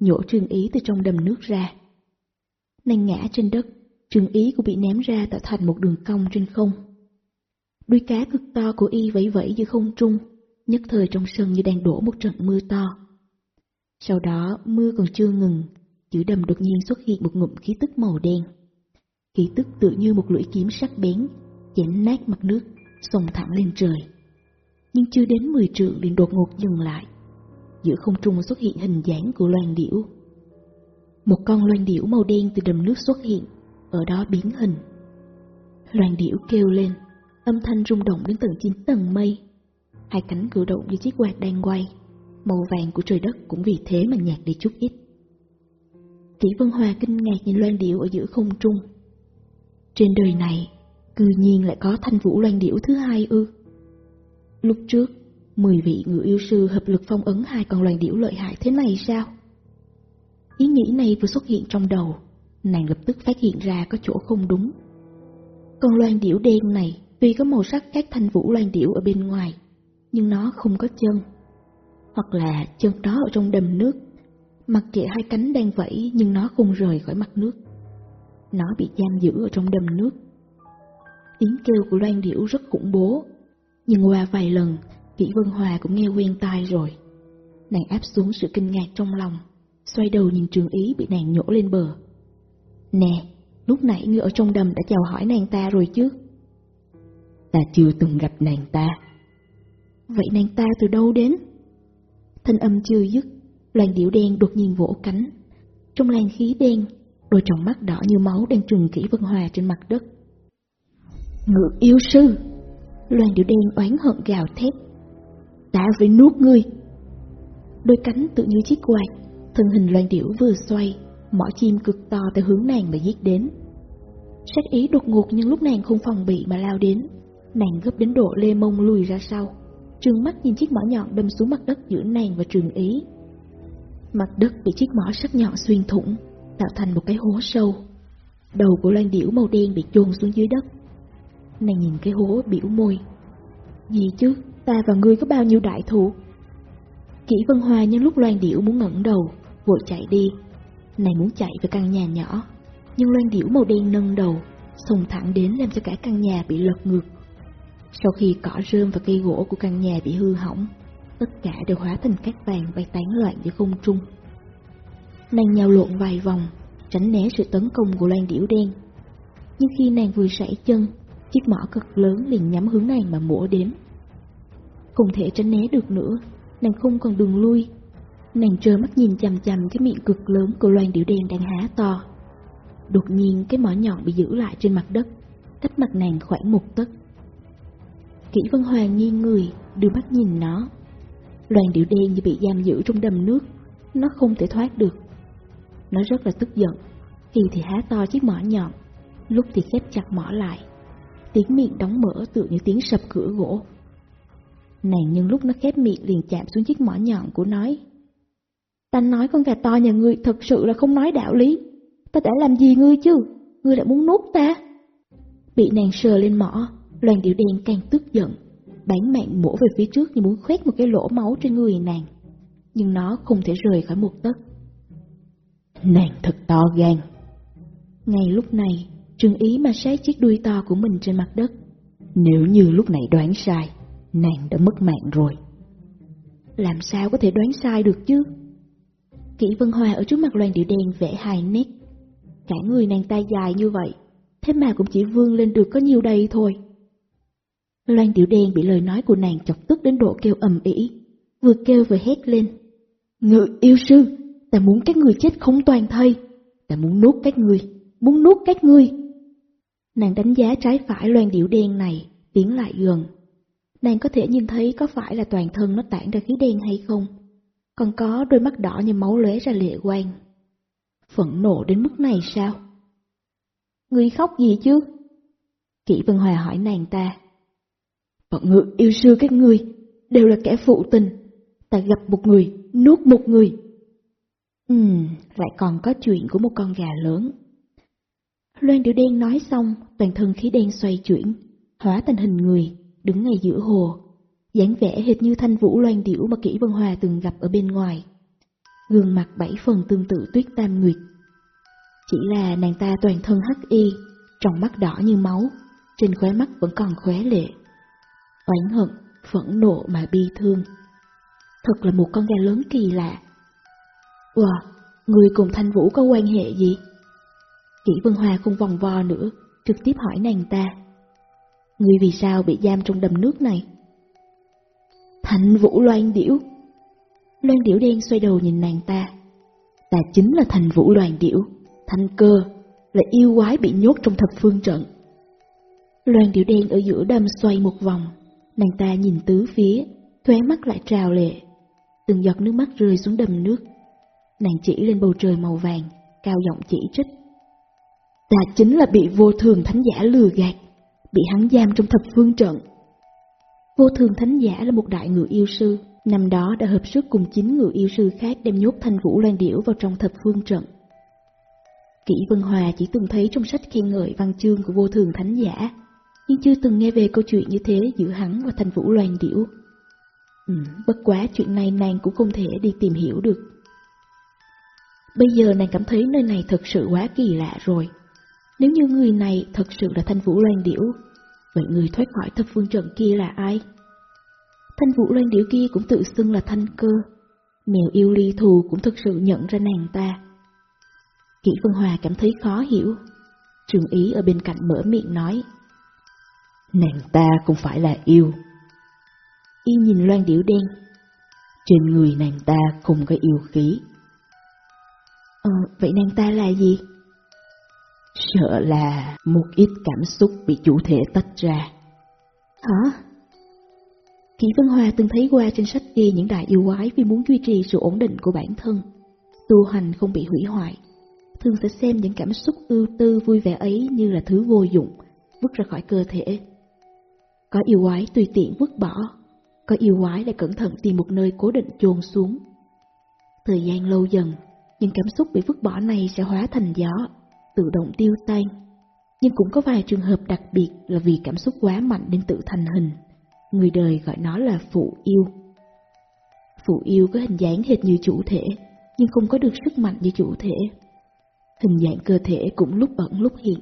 nhổ Trường Ý từ trong đầm nước ra. Nàng ngã trên đất, Trường Ý cũng bị ném ra tạo thành một đường cong trên không. Đuôi cá cực to của y vẫy vẫy giữa không trung, nhất thời trong sân như đang đổ một trận mưa to. Sau đó mưa còn chưa ngừng, chữ đầm đột nhiên xuất hiện một ngụm khí tức màu đen. Khí tức tự như một lưỡi kiếm sắc bén, chém nát mặt nước, xông thẳng lên trời. Nhưng chưa đến 10 trượng liền đột ngột dừng lại. Giữa không trung xuất hiện hình dáng của loan điểu. Một con loan điểu màu đen từ đầm nước xuất hiện, ở đó biến hình. Loan điểu kêu lên, âm thanh rung động đến tận chín tầng mây. Hai cánh cử động như chiếc quạt đang quay, màu vàng của trời đất cũng vì thế mà nhạt đi chút ít. Kỷ Vân Hòa kinh ngạc nhìn loan điệu ở giữa không trung. Trên đời này, cư nhiên lại có thanh vũ loan điệu thứ hai ư. Lúc trước, mười vị ngự yêu sư hợp lực phong ấn hai con loan điểu lợi hại thế này sao? Ý nghĩ này vừa xuất hiện trong đầu, nàng lập tức phát hiện ra có chỗ không đúng. Con loan điểu đen này tuy có màu sắc các thanh vũ loan điểu ở bên ngoài, nhưng nó không có chân. Hoặc là chân đó ở trong đầm nước, mặc kệ hai cánh đang vẫy nhưng nó không rời khỏi mặt nước. Nó bị giam giữ ở trong đầm nước. Tiếng kêu của loan điểu rất khủng bố, nhưng qua vài lần, Kỷ Vân Hòa cũng nghe quen tai rồi. Nàng áp xuống sự kinh ngạc trong lòng, xoay đầu nhìn trường ý bị nàng nhổ lên bờ. Nè, lúc nãy ngươi ở trong đầm đã chào hỏi nàng ta rồi chứ? Ta chưa từng gặp nàng ta. Vậy nàng ta từ đâu đến? Thanh âm chưa dứt, loàn điệu đen đột nhiên vỗ cánh. Trong làn khí đen, đôi tròng mắt đỏ như máu đang trừng kỹ Vân Hòa trên mặt đất. Ngược yêu sư! loàn điệu đen oán hận gào thét. Ta phải nuốt ngươi! Đôi cánh tự như chiếc quạt, thân hình loan điệu vừa xoay, mỏ chim cực to từ hướng nàng mà giết đến. Sát ý đột ngột nhưng lúc nàng không phòng bị mà lao đến, nàng gấp đến độ lê mông lùi ra sau, trừng mắt nhìn chiếc mỏ nhọn đâm xuống mặt đất giữa nàng và trường ý. Mặt đất bị chiếc mỏ sắc nhọn xuyên thủng, tạo thành một cái hố sâu. Đầu của loan điểu màu đen bị chôn xuống dưới đất. Nàng nhìn cái hố biểu môi. Gì chứ, ta và ngươi có bao nhiêu đại thù? Kỷ Vân Hoa nhân lúc loan điểu muốn ngẩng đầu, vội chạy đi, nàng muốn chạy về căn nhà nhỏ, nhưng loan điểu màu đen nâng đầu, xông thẳng đến làm cho cả căn nhà bị lật ngược. Sau khi cỏ rơm và cây gỗ của căn nhà bị hư hỏng, tất cả đều hóa thành cát vàng bay tán loạn giữa không trung. Nàng nhào lộn vài vòng, tránh né sự tấn công của loan điểu đen. Nhưng khi nàng vừa sải chân, chiếc mỏ cực lớn liền nhắm hướng nàng mà mổ đến. Không thể tránh né được nữa, nàng không còn đường lui. Nàng trơ mắt nhìn chằm chằm cái miệng cực lớn của loan điểu đen đang há to. Đột nhiên cái mỏ nhọn bị giữ lại trên mặt đất, cách mặt nàng khoảng một tấc. Kỷ Vân Hoàng nghiêng người, đưa mắt nhìn nó. Loàn điệu đen như bị giam giữ trong đầm nước, nó không thể thoát được. Nó rất là tức giận, khi thì há to chiếc mỏ nhọn, lúc thì khép chặt mỏ lại. Tiếng miệng đóng mở tựa như tiếng sập cửa gỗ. Nàng nhân lúc nó khép miệng liền chạm xuống chiếc mỏ nhọn của nói. Ta nói con gà to nhà ngươi thật sự là không nói đạo lý. Ta đã làm gì ngươi chứ? Ngươi lại muốn nuốt ta? Bị nàng sờ lên mỏ, loàn điệu đen càng tức giận. Bán mạng mổ về phía trước như muốn khoét một cái lỗ máu trên người nàng. Nhưng nó không thể rời khỏi một tấc. Nàng thật to gan. Ngay lúc này, Trương Ý mà sát chiếc đuôi to của mình trên mặt đất. Nếu như lúc này đoán sai, nàng đã mất mạng rồi. Làm sao có thể đoán sai được chứ? Kỷ Vân Hòa ở trước mặt loàn điệu đen vẽ hài nét. Cả người nàng ta dài như vậy, thế mà cũng chỉ vươn lên được có nhiêu đây thôi. Loan tiểu đen bị lời nói của nàng chọc tức đến độ kêu ầm ĩ, vừa kêu vừa hét lên. Ngự yêu sư, ta muốn các người chết không toàn thây, ta muốn nuốt các người, muốn nuốt các ngươi. Nàng đánh giá trái phải loan tiểu đen này, tiến lại gần. Nàng có thể nhìn thấy có phải là toàn thân nó tản ra khí đen hay không, còn có đôi mắt đỏ như máu lóe ra lệ quang. Phẫn nộ đến mức này sao? Ngươi khóc gì chứ? Kỷ Vân Hòa hỏi nàng ta. Bọn ngự yêu sư các ngươi đều là kẻ phụ tình. Ta gặp một người, nuốt một người. Ừm, lại còn có chuyện của một con gà lớn. Loan điệu đen nói xong, toàn thân khí đen xoay chuyển, hóa thành hình người, đứng ngay giữa hồ, dáng vẻ hệt như thanh vũ loan điểu mà Kỷ Vân Hòa từng gặp ở bên ngoài. Gương mặt bảy phần tương tự tuyết tam nguyệt. Chỉ là nàng ta toàn thân hắc y, trong mắt đỏ như máu, trên khóe mắt vẫn còn khóe lệ. Oán hận, phẫn nộ mà bi thương. Thật là một con gà lớn kỳ lạ. Wow, người cùng thanh vũ có quan hệ gì? Kỷ Vân Hòa không vòng vo nữa, trực tiếp hỏi nàng ta. Ngươi vì sao bị giam trong đầm nước này? Thanh Vũ Loan Điểu Loan Điểu đen xoay đầu nhìn nàng ta. Ta chính là Thành Vũ Loan Điểu, Thanh Cơ, là yêu quái bị nhốt trong thập phương trận. Loan Điểu đen ở giữa đầm xoay một vòng, nàng ta nhìn tứ phía, khóe mắt lại trào lệ. Từng giọt nước mắt rơi xuống đầm nước. Nàng chỉ lên bầu trời màu vàng, cao giọng chỉ trích. Ta chính là bị vô thường thánh giả lừa gạt, bị hắn giam trong thập phương trận. Vô thường thánh giả là một đại ngự yêu sư, năm đó đã hợp sức cùng chín ngự yêu sư khác đem nhốt thanh vũ loan điểu vào trong thập phương trận. Kỷ Vân Hòa chỉ từng thấy trong sách khen ngợi văn chương của vô thường thánh giả, nhưng chưa từng nghe về câu chuyện như thế giữa hắn và thanh vũ loan điểu. Ừ, bất quá chuyện này nàng cũng không thể đi tìm hiểu được. Bây giờ nàng cảm thấy nơi này thật sự quá kỳ lạ rồi. Nếu như người này thật sự là thanh vũ loan điểu, vậy người thoát khỏi thập phương trận kia là ai? Thanh vũ loan điểu kia cũng tự xưng là thanh cơ. Mèo yêu ly thù cũng thực sự nhận ra nàng ta. Kỷ Vân Hòa cảm thấy khó hiểu. Trường ý ở bên cạnh mở miệng nói. Nàng ta không phải là yêu. Y nhìn loan điểu đen. Trên người nàng ta không có yêu khí. Ờ, vậy nàng ta là gì? Sợ là một ít cảm xúc bị chủ thể tách ra. Hả? Kỷ Vân Hoa từng thấy qua trên sách ghi những đại yêu quái vì muốn duy trì sự ổn định của bản thân, tu hành không bị hủy hoại. Thường sẽ xem những cảm xúc ưu tư vui vẻ ấy như là thứ vô dụng, vứt ra khỏi cơ thể. Có yêu quái tùy tiện vứt bỏ, có yêu quái lại cẩn thận tìm một nơi cố định chôn xuống. Thời gian lâu dần, những cảm xúc bị vứt bỏ này sẽ hóa thành gió, tự động tiêu tan. Nhưng cũng có vài trường hợp đặc biệt là vì cảm xúc quá mạnh đến tự thành hình. Người đời gọi nó là phụ yêu. Phụ yêu có hình dáng hệt như chủ thể, nhưng không có được sức mạnh như chủ thể. Hình dạng cơ thể cũng lúc ẩn lúc hiện.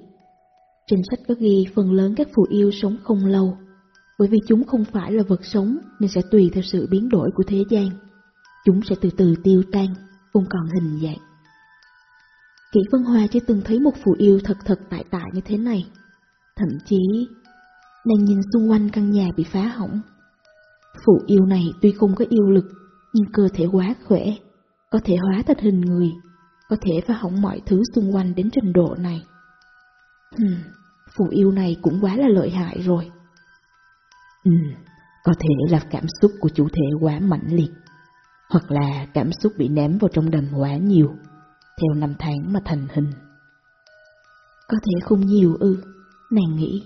Trên sách có ghi phần lớn các phụ yêu sống không lâu, bởi vì chúng không phải là vật sống nên sẽ tùy theo sự biến đổi của thế gian. Chúng sẽ từ từ tiêu tan, không còn hình dạng. Kỷ Vân Hoa chưa từng thấy một phụ yêu thật thật tại tại như thế này. Thậm chí, nàng nhìn xung quanh căn nhà bị phá hỏng. Phụ yêu này tuy không có yêu lực, nhưng cơ thể quá khỏe, có thể hóa thành hình người, có thể phá hỏng mọi thứ xung quanh đến trình độ này. Hừm, phụ yêu này cũng quá là lợi hại rồi. Ừ, có thể là cảm xúc của chủ thể quá mãnh liệt, hoặc là cảm xúc bị ném vào trong đầm quá nhiều, theo năm tháng mà thành hình. Có thể không nhiều ư, nàng nghĩ,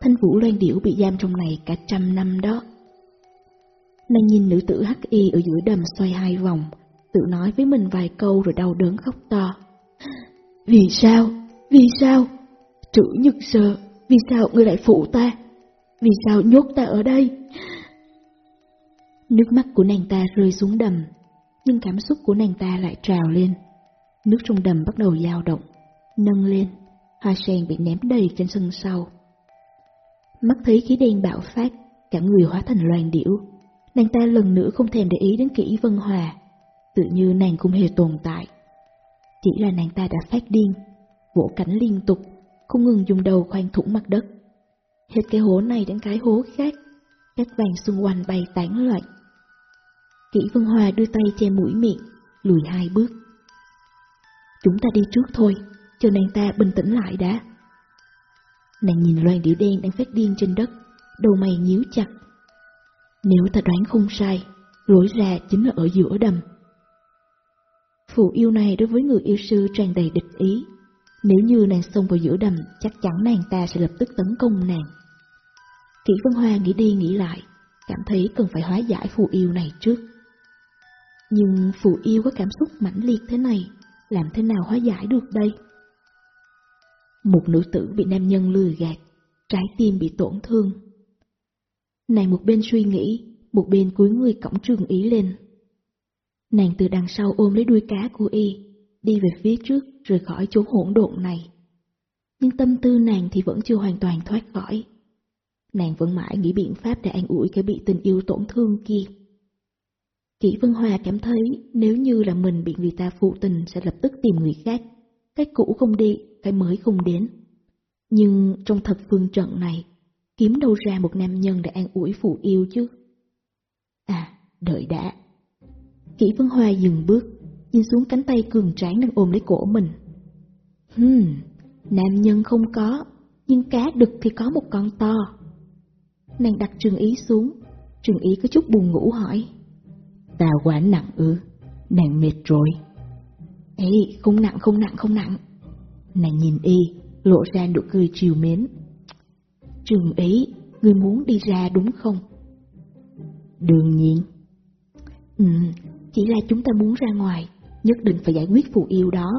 thanh vũ loan điểu bị giam trong này cả trăm năm đó. Nàng nhìn nữ tử hắc y ở giữa đầm xoay hai vòng, tự nói với mình vài câu rồi đau đớn khóc to. Vì sao? Vì sao? Trữ nhực sơ, vì sao ngươi lại phụ ta? Vì sao nhốt ta ở đây? Nước mắt của nàng ta rơi xuống đầm, nhưng cảm xúc của nàng ta lại trào lên. Nước trong đầm bắt đầu dao động, nâng lên, hoa sen bị ném đầy trên sân sau. Mắt thấy khí đen bạo phát, cả người hóa thành loàn điểu. Nàng ta lần nữa không thèm để ý đến kỹ vân hòa, tự như nàng không hề tồn tại. Chỉ là nàng ta đã phát điên, vỗ cánh liên tục, không ngừng dùng đầu khoan thủng mặt đất. Hết cái hố này đến cái hố khác, các vàng xung quanh bay tán loạn. Kỷ Vân Hòa đưa tay che mũi miệng, lùi hai bước. Chúng ta đi trước thôi, chờ nàng ta bình tĩnh lại đã. Nàng nhìn loan điểu đen đang phát điên trên đất, đầu mày nhíu chặt. Nếu ta đoán không sai, lối ra chính là ở giữa đầm. Phụ yêu này đối với người yêu sư tràn đầy địch ý. Nếu như nàng xông vào giữa đầm, chắc chắn nàng ta sẽ lập tức tấn công nàng. Kỷ Vân Hoa nghĩ đi nghĩ lại, cảm thấy cần phải hóa giải phù yêu này trước. Nhưng phù yêu có cảm xúc mãnh liệt thế này, làm thế nào hóa giải được đây? Một nữ tử bị nam nhân lừa gạt, trái tim bị tổn thương. Nàng một bên suy nghĩ, một bên cúi người cổng trường ý lên. Nàng từ đằng sau ôm lấy đuôi cá của y, đi về phía trước rời khỏi chỗ hỗn độn này. Nhưng tâm tư nàng thì vẫn chưa hoàn toàn thoát khỏi. Nàng vẫn mãi nghĩ biện pháp để an ủi kẻ bị tình yêu tổn thương kia. Kỷ Vân Hòa cảm thấy nếu như là mình bị người ta phụ tình sẽ lập tức tìm người khác. Cái cũ không đi, cái mới không đến. Nhưng trong thật phương trận này, kiếm đâu ra một nam nhân để an ủi phụ yêu chứ? À, đợi đã. Kỷ Vân Hoa dừng bước, nhìn xuống cánh tay cường tráng đang ôm lấy cổ mình. Hừm, nam nhân không có, nhưng cá đực thì có một con to. Nàng đặt trường ý xuống, trường ý có chút buồn ngủ hỏi. Ta quá nặng ư, nàng mệt rồi. Ê, không nặng, không nặng, không nặng. Nàng nhìn y, lộ ra nụ cười chiều mến. Trường ý, ngươi muốn đi ra đúng không? Đương nhiên. Ừ, chỉ là chúng ta muốn ra ngoài, nhất định phải giải quyết phù yêu đó.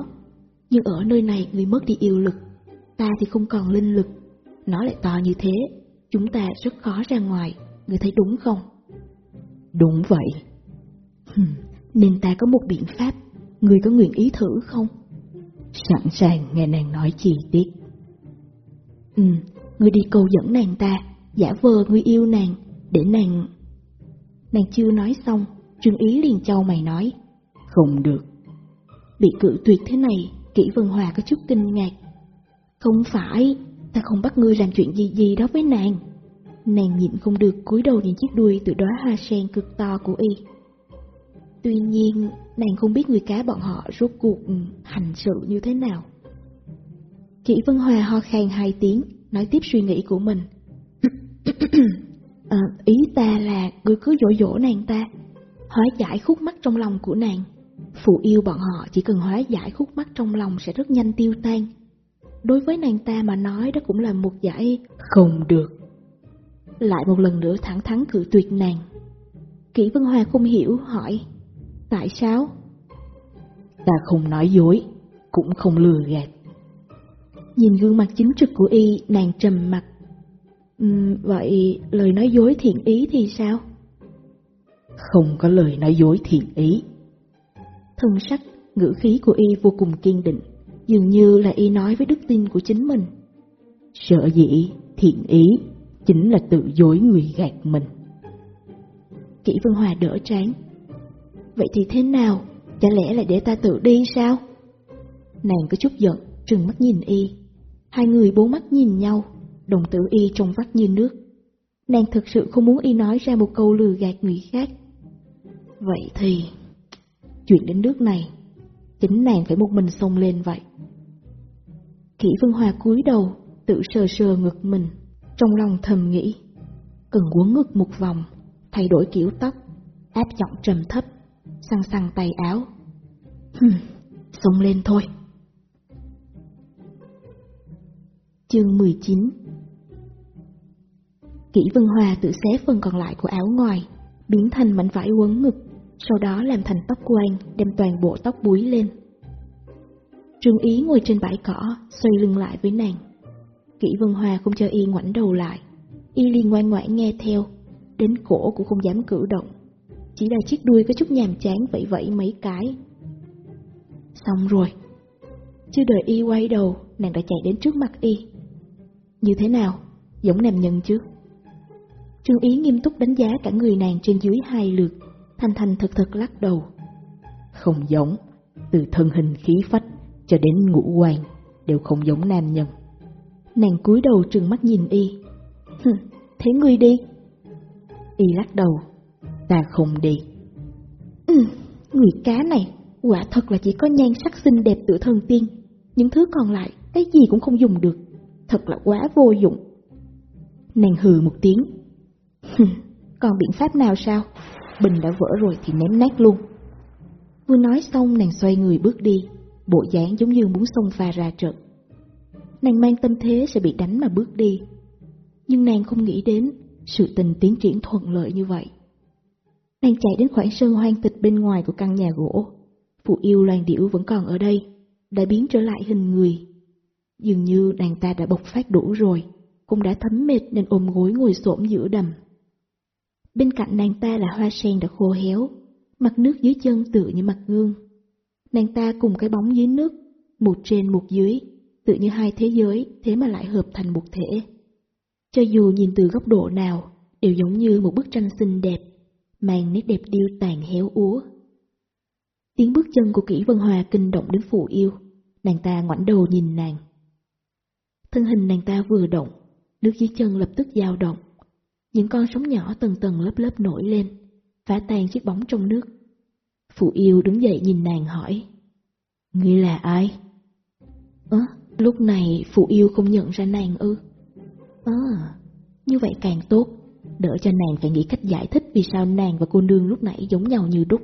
Nhưng ở nơi này người mất đi yêu lực, ta thì không còn linh lực. Nó lại to như thế, chúng ta rất khó ra ngoài, người thấy đúng không? Đúng vậy. Hừm, nên ta có một biện pháp, người có nguyện ý thử không? Sẵn sàng nghe nàng nói chi tiết. Ừ, người đi cầu dẫn nàng ta, giả vờ người yêu nàng, để nàng... Nàng chưa nói xong, Trương Ý liền châu mày nói. Không được. Bị cự tuyệt thế này, Kỷ Vân Hòa có chút kinh ngạc. Không phải, ta không bắt ngươi làm chuyện gì gì đó với nàng. Nàng nhịn không được cúi đầu nhìn chiếc đuôi từ đóa hoa sen cực to của y. Tuy nhiên, nàng không biết người cá bọn họ rốt cuộc ừ, hành sự như thế nào. Kỷ Vân Hòa ho khan hai tiếng, nói tiếp suy nghĩ của mình. à, ý ta là ngươi cứ dỗ dỗ nàng ta, hóa giải khúc mắc trong lòng của nàng. Phụ yêu bọn họ chỉ cần hóa giải khúc mắc trong lòng sẽ rất nhanh tiêu tan. Đối với nàng ta mà nói đó cũng là một giải không được. Lại một lần nữa thẳng thắn cự tuyệt nàng. Kỷ Vân Hòa không hiểu hỏi, tại sao? Ta không nói dối, cũng không lừa gạt. Nhìn gương mặt chính trực của y, nàng trầm mặt. Uhm, vậy lời nói dối thiện ý thì sao? Không có lời nói dối thiện ý. Thân sắc, ngữ khí của y vô cùng kiên định, dường như là y nói với đức tin của chính mình. Sợ dĩ, thiện ý, chính là tự dối người gạt mình. Kỷ Vân Hòa đỡ trán. Vậy thì thế nào? Chả lẽ lại để ta tự đi sao? Nàng có chút giận, trừng mắt nhìn y. Hai người bốn mắt nhìn nhau, đồng tử y trong vắt như nước. Nàng thực sự không muốn y nói ra một câu lừa gạt người khác. Vậy thì... Chuyện đến nước này, chính nàng phải một mình xông lên vậy. Kỷ Vân Hòa cúi đầu, tự sờ sờ ngực mình, trong lòng thầm nghĩ. Cần quấn ngực một vòng, thay đổi kiểu tóc, áp giọng trầm thấp, săn săn tay áo. Hừm, xông lên thôi. Chương 19 Kỷ Vân Hòa tự xé phần còn lại của áo ngoài, biến thành mảnh vải quấn ngực, sau đó làm thành tóc của anh đem toàn bộ tóc búi lên. Trương Ý ngồi trên bãi cỏ, xoay lưng lại với nàng. Kỷ Vân Hòa không cho y ngoảnh đầu lại, y liền ngoan ngoãn nghe theo, đến cổ cũng không dám cử động. Chỉ là chiếc đuôi có chút nhàm chán vẫy vẫy mấy cái. Xong rồi. Chưa đợi y quay đầu, nàng đã chạy đến trước mặt y. Như thế nào? Giống nam nhân chứ? Trương Ý nghiêm túc đánh giá cả người nàng trên dưới hai lượt, thanh thanh thật thật lắc đầu. Không giống, từ thân hình khí phách cho đến ngũ quan đều không giống nam nhân. Nàng cúi đầu trừng mắt nhìn y. Hừ, thế ngươi đi. Y lắc đầu. Ta không đi. Ừ, người cá này, quả thật là chỉ có nhan sắc xinh đẹp tự thần tiên. Những thứ còn lại, cái gì cũng không dùng được. Thật là quá vô dụng. Nàng hừ một tiếng. Còn biện pháp nào sao? Bình đã vỡ rồi thì ném nát luôn. Vừa nói xong nàng xoay người bước đi, bộ dáng giống như muốn xông pha ra trận. Nàng mang tâm thế sẽ bị đánh mà bước đi. Nhưng nàng không nghĩ đến sự tình tiến triển thuận lợi như vậy. Nàng chạy đến khoảng sân hoang tịch bên ngoài của căn nhà gỗ. Phụ yêu loàn điểu vẫn còn ở đây, đã biến trở lại hình người. Dường như nàng ta đã bộc phát đủ rồi, cũng đã thấm mệt nên ôm gối ngồi xổm giữa đầm. Bên cạnh nàng ta là hoa sen đã khô héo, mặt nước dưới chân tựa như mặt gương. Nàng ta cùng cái bóng dưới nước, một trên một dưới, tự như hai thế giới, thế mà lại hợp thành một thể. Cho dù nhìn từ góc độ nào, đều giống như một bức tranh xinh đẹp, mang nét đẹp điêu tàn héo úa. Tiếng bước chân của Kỷ Vân Hòa kinh động đến phụ yêu, nàng ta ngoảnh đầu nhìn nàng. Thân hình nàng ta vừa động, nước dưới chân lập tức dao động. Những con sóng nhỏ từng tầng lớp lớp nổi lên, phá tan chiếc bóng trong nước. Phụ yêu đứng dậy nhìn nàng hỏi, Ngươi là ai? Ơ, lúc này phụ yêu không nhận ra nàng ư? À, như vậy càng tốt, đỡ cho nàng phải nghĩ cách giải thích vì sao nàng và cô nương lúc nãy giống nhau như đúc.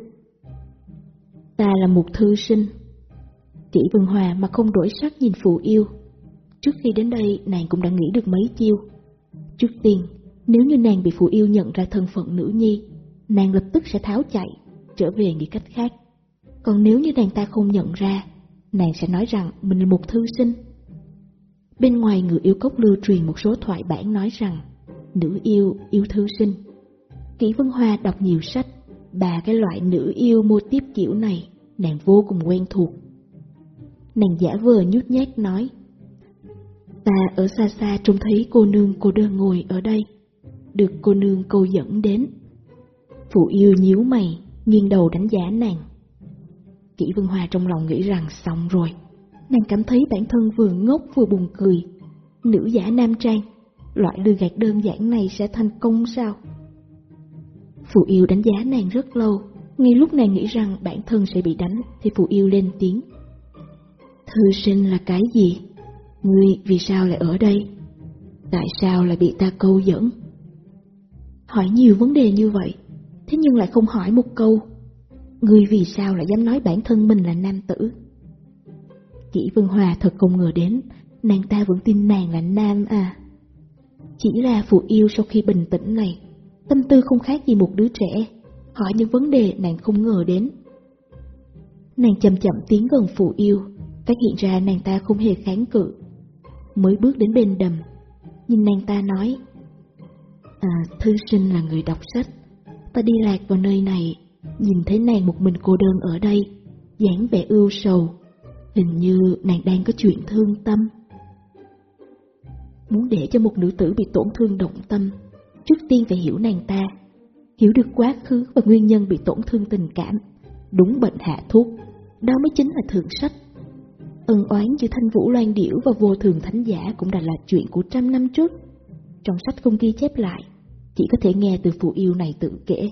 Ta là một thư sinh. Kỷ Vân Hòa mà không đổi sắc nhìn phụ yêu. Trước khi đến đây nàng cũng đã nghĩ được mấy chiêu. Trước tiên, nếu như nàng bị phụ yêu nhận ra thân phận nữ nhi, nàng lập tức sẽ tháo chạy, trở về nghĩ cách khác. Còn nếu như nàng ta không nhận ra, nàng sẽ nói rằng mình là một thư sinh. Bên ngoài người yêu cốc lưu truyền một số thoại bản nói rằng nữ yêu yêu thư sinh. Kỷ Vân Hoa đọc nhiều sách, bà cái loại nữ yêu mô tiếp kiểu này, nàng vô cùng quen thuộc. Nàng giả vờ nhút nhát nói, ta ở xa xa trông thấy cô nương cô đơn ngồi ở đây, được cô nương câu dẫn đến. Phụ yêu nhíu mày, nghiêng đầu đánh giá nàng. Kỷ Vân Hoa trong lòng nghĩ rằng xong rồi, nàng cảm thấy bản thân vừa ngốc vừa buồn cười. Nữ giả nam trang, loại lừa gạt đơn giản này sẽ thành công sao? Phụ yêu đánh giá nàng rất lâu, ngay lúc nàng nghĩ rằng bản thân sẽ bị đánh thì phụ yêu lên tiếng. Thư sinh là cái gì? Ngươi vì sao lại ở đây? Tại sao lại bị ta câu dẫn? Hỏi nhiều vấn đề như vậy, thế nhưng lại không hỏi một câu. Ngươi vì sao lại dám nói bản thân mình là nam tử? Kỷ Vân Hòa thật không ngờ đến, nàng ta vẫn tin nàng là nam à. Chỉ là phụ yêu sau khi bình tĩnh này, tâm tư không khác gì một đứa trẻ, hỏi những vấn đề nàng không ngờ đến. Nàng chậm chậm tiến gần phụ yêu, phát hiện ra nàng ta không hề kháng cự. Mới bước đến bên đầm, nhìn nàng ta nói, À, thư sinh là người đọc sách, ta đi lạc vào nơi này, nhìn thấy nàng một mình cô đơn ở đây, dáng vẻ ưu sầu, hình như nàng đang có chuyện thương tâm. Muốn để cho một nữ tử bị tổn thương động tâm, trước tiên phải hiểu nàng ta, hiểu được quá khứ và nguyên nhân bị tổn thương tình cảm, đúng bệnh hạ thuốc, đó mới chính là thượng sách. Ân oán giữa thanh vũ loan điểu và vô thường thánh giả cũng đã là chuyện của trăm năm trước. Trong sách không ghi chép lại, chỉ có thể nghe từ phụ yêu này tự kể.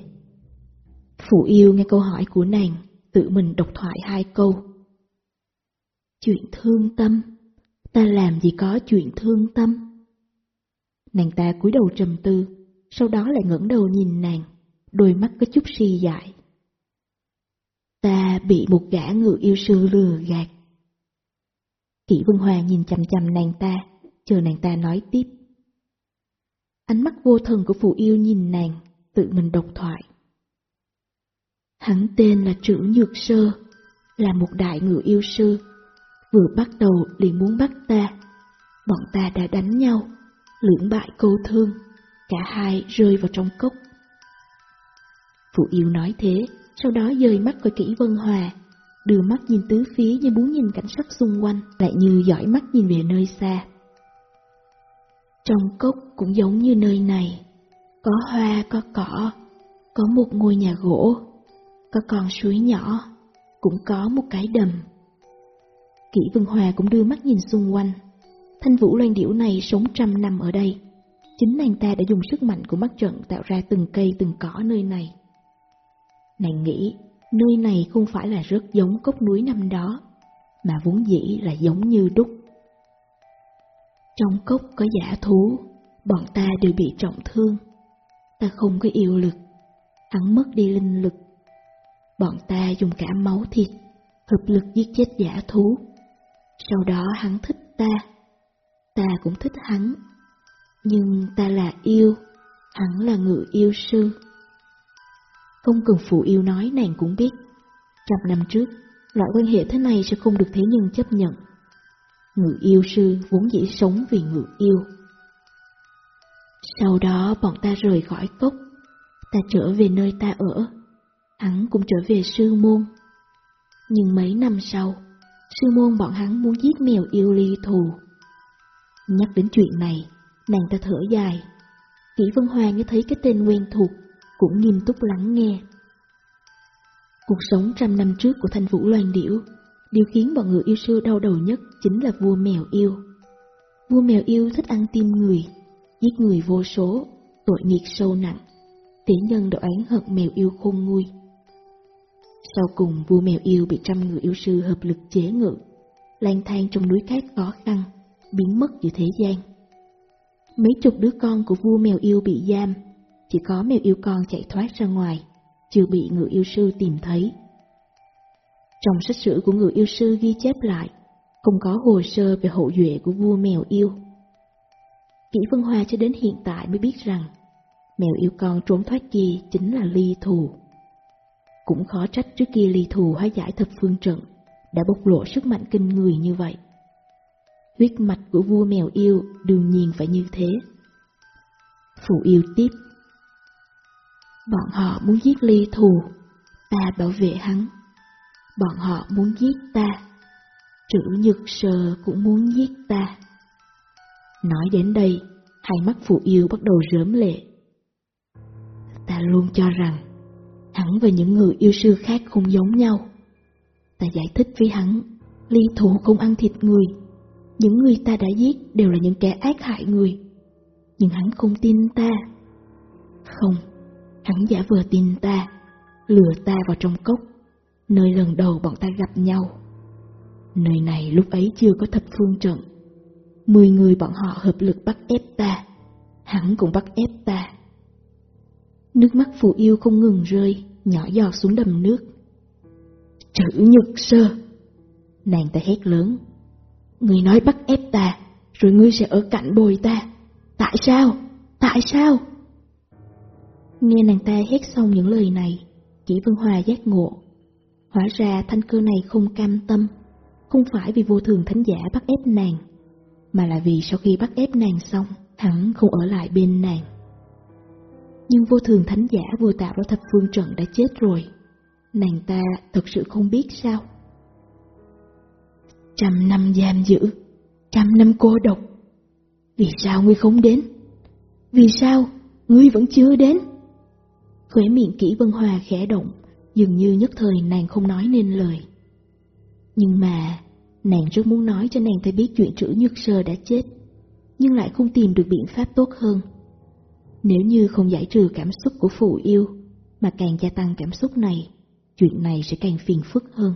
Phụ yêu nghe câu hỏi của nàng, tự mình độc thoại hai câu. Chuyện thương tâm, ta làm gì có chuyện thương tâm. Nàng ta cúi đầu trầm tư, sau đó lại ngẩng đầu nhìn nàng, đôi mắt có chút si dại. Ta bị một gã ngự yêu sư lừa gạt. Kỷ Vân hoa nhìn chằm chằm nàng ta, chờ nàng ta nói tiếp. Ánh mắt vô thần của phụ yêu nhìn nàng, tự mình độc thoại. Hắn tên là Trữ Nhược Sơ, là một đại ngự yêu sư. Vừa bắt đầu liền muốn bắt ta, bọn ta đã đánh nhau, lưỡng bại câu thương, cả hai rơi vào trong cốc. Phụ yêu nói thế, sau đó dời mắt coi kỹ Vân Hòa, đưa mắt nhìn tứ phía như muốn nhìn cảnh sắc xung quanh, lại như dõi mắt nhìn về nơi xa. Trong cốc cũng giống như nơi này, có hoa, có cỏ, có một ngôi nhà gỗ, có con suối nhỏ, cũng có một cái đầm. Kỷ Vân Hòa cũng đưa mắt nhìn xung quanh. Thanh vũ loan điểu này sống trăm năm ở đây. Chính nàng ta đã dùng sức mạnh của mắt trận tạo ra từng cây từng cỏ nơi này. Nàng nghĩ nơi này không phải là rất giống cốc núi năm đó, mà vốn dĩ là giống như đúc. Trong cốc có giả thú, bọn ta đều bị trọng thương. Ta không có yêu lực, hắn mất đi linh lực. Bọn ta dùng cả máu thịt, hợp lực giết chết giả thú. Sau đó hắn thích ta, ta cũng thích hắn. Nhưng ta là yêu, hắn là ngự yêu sư. Không cần phụ yêu nói nàng cũng biết. Trăm năm trước, loại quan hệ thế này sẽ không được thế nhân chấp nhận người yêu sư vốn dĩ sống vì người yêu. Sau đó bọn ta rời khỏi cốc, ta trở về nơi ta ở, hắn cũng trở về sư môn. Nhưng mấy năm sau, sư môn bọn hắn muốn giết mèo yêu ly thù. Nhắc đến chuyện này, nàng ta thở dài. Kỷ Vân Hoa nghe thấy cái tên quen thuộc, cũng nghiêm túc lắng nghe. Cuộc sống trăm năm trước của thanh vũ loan điểu, điều khiến bọn người yêu sư đau đầu nhất chính là vua mèo yêu. Vua mèo yêu thích ăn tim người, giết người vô số, tội nghiệp sâu nặng. Tỷ nhân đội án hận mèo yêu khôn nguôi. Sau cùng vua mèo yêu bị trăm người yêu sư hợp lực chế ngự, lang thang trong núi cát khó khăn, biến mất giữa thế gian. Mấy chục đứa con của vua mèo yêu bị giam, chỉ có mèo yêu con chạy thoát ra ngoài, chưa bị người yêu sư tìm thấy. Trong sách sử của người yêu sư ghi chép lại, không có hồ sơ về hậu duệ của vua mèo yêu. Kỷ Vân Hoa cho đến hiện tại mới biết rằng, mèo yêu con trốn thoát kia chính là ly thù. Cũng khó trách trước kia ly thù hóa giải thập phương trận, đã bộc lộ sức mạnh kinh người như vậy. Huyết mạch của vua mèo yêu đương nhiên phải như thế. Phụ yêu tiếp Bọn họ muốn giết ly thù, ta bảo vệ hắn. Bọn họ muốn giết ta, trữ nhược sờ cũng muốn giết ta. Nói đến đây, hai mắt phụ yêu bắt đầu rớm lệ. Ta luôn cho rằng, hắn và những người yêu sư khác không giống nhau. Ta giải thích với hắn, ly thù không ăn thịt người. Những người ta đã giết đều là những kẻ ác hại người. Nhưng hắn không tin ta. Không, Hắn giả vờ tin ta, lừa ta vào trong cốc, nơi lần đầu bọn ta gặp nhau. Nơi này lúc ấy chưa có thập phương trận. Mười người bọn họ hợp lực bắt ép ta, hắn cũng bắt ép ta. Nước mắt phù yêu không ngừng rơi, nhỏ giọt xuống đầm nước. Chữ nhục sơ! Nàng ta hét lớn. Người nói bắt ép ta, rồi ngươi sẽ ở cạnh bồi ta. Tại sao? Tại sao? Nghe nàng ta hét xong những lời này, chỉ Vân Hòa giác ngộ. Hóa ra thanh cơ này không cam tâm, không phải vì vô thường thánh giả bắt ép nàng, mà là vì sau khi bắt ép nàng xong, hắn không ở lại bên nàng. Nhưng vô thường thánh giả vừa tạo ra thập phương trận đã chết rồi, nàng ta thật sự không biết sao. Trăm năm giam giữ, trăm năm cô độc, vì sao ngươi không đến? Vì sao ngươi vẫn chưa đến? Khóe miệng kỹ Vân Hòa khẽ động, dường như nhất thời nàng không nói nên lời. Nhưng mà, Nàng rất muốn nói cho nàng thấy biết chuyện trữ nhược sơ đã chết, nhưng lại không tìm được biện pháp tốt hơn. Nếu như không giải trừ cảm xúc của phụ yêu, mà càng gia tăng cảm xúc này, chuyện này sẽ càng phiền phức hơn.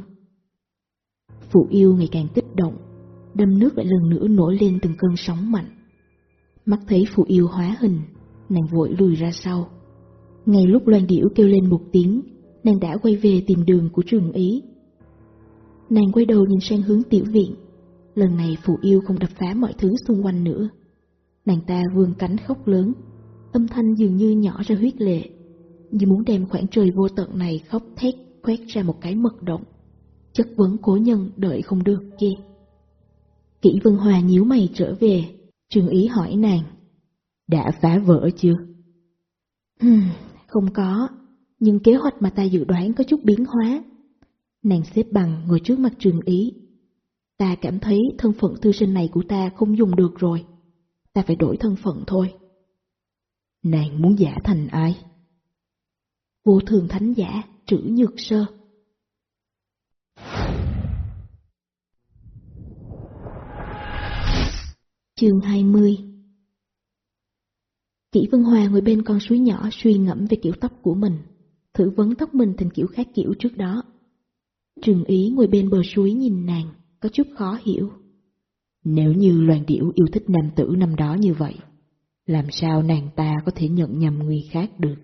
Phụ yêu ngày càng kích động, đâm nước lại lần nữa nổi lên từng cơn sóng mạnh. Mắt thấy phụ yêu hóa hình, nàng vội lùi ra sau. Ngay lúc loan điểu kêu lên một tiếng, nàng đã quay về tìm đường của trường ý. Nàng quay đầu nhìn sang hướng tiểu viện, lần này phụ yêu không đập phá mọi thứ xung quanh nữa. Nàng ta vươn cánh khóc lớn, âm thanh dường như nhỏ ra huyết lệ, như muốn đem khoảng trời vô tận này khóc thét quét ra một cái mật động, chất vấn cố nhân đợi không được kia. Kỷ Vân Hòa nhíu mày trở về, trường ý hỏi nàng, đã phá vỡ chưa? Không có, nhưng kế hoạch mà ta dự đoán có chút biến hóa. Nàng xếp bằng ngồi trước mặt trường ý. Ta cảm thấy thân phận thư sinh này của ta không dùng được rồi. Ta phải đổi thân phận thôi. Nàng muốn giả thành ai? Vô thường thánh giả, trữ nhược sơ. Chương 20 Kỷ Vân Hòa ngồi bên con suối nhỏ suy ngẫm về kiểu tóc của mình, thử vấn tóc mình thành kiểu khác kiểu trước đó. Trường Ý ngồi bên bờ suối nhìn nàng, có chút khó hiểu. Nếu như loàn điểu yêu thích nam tử năm đó như vậy, làm sao nàng ta có thể nhận nhầm người khác được?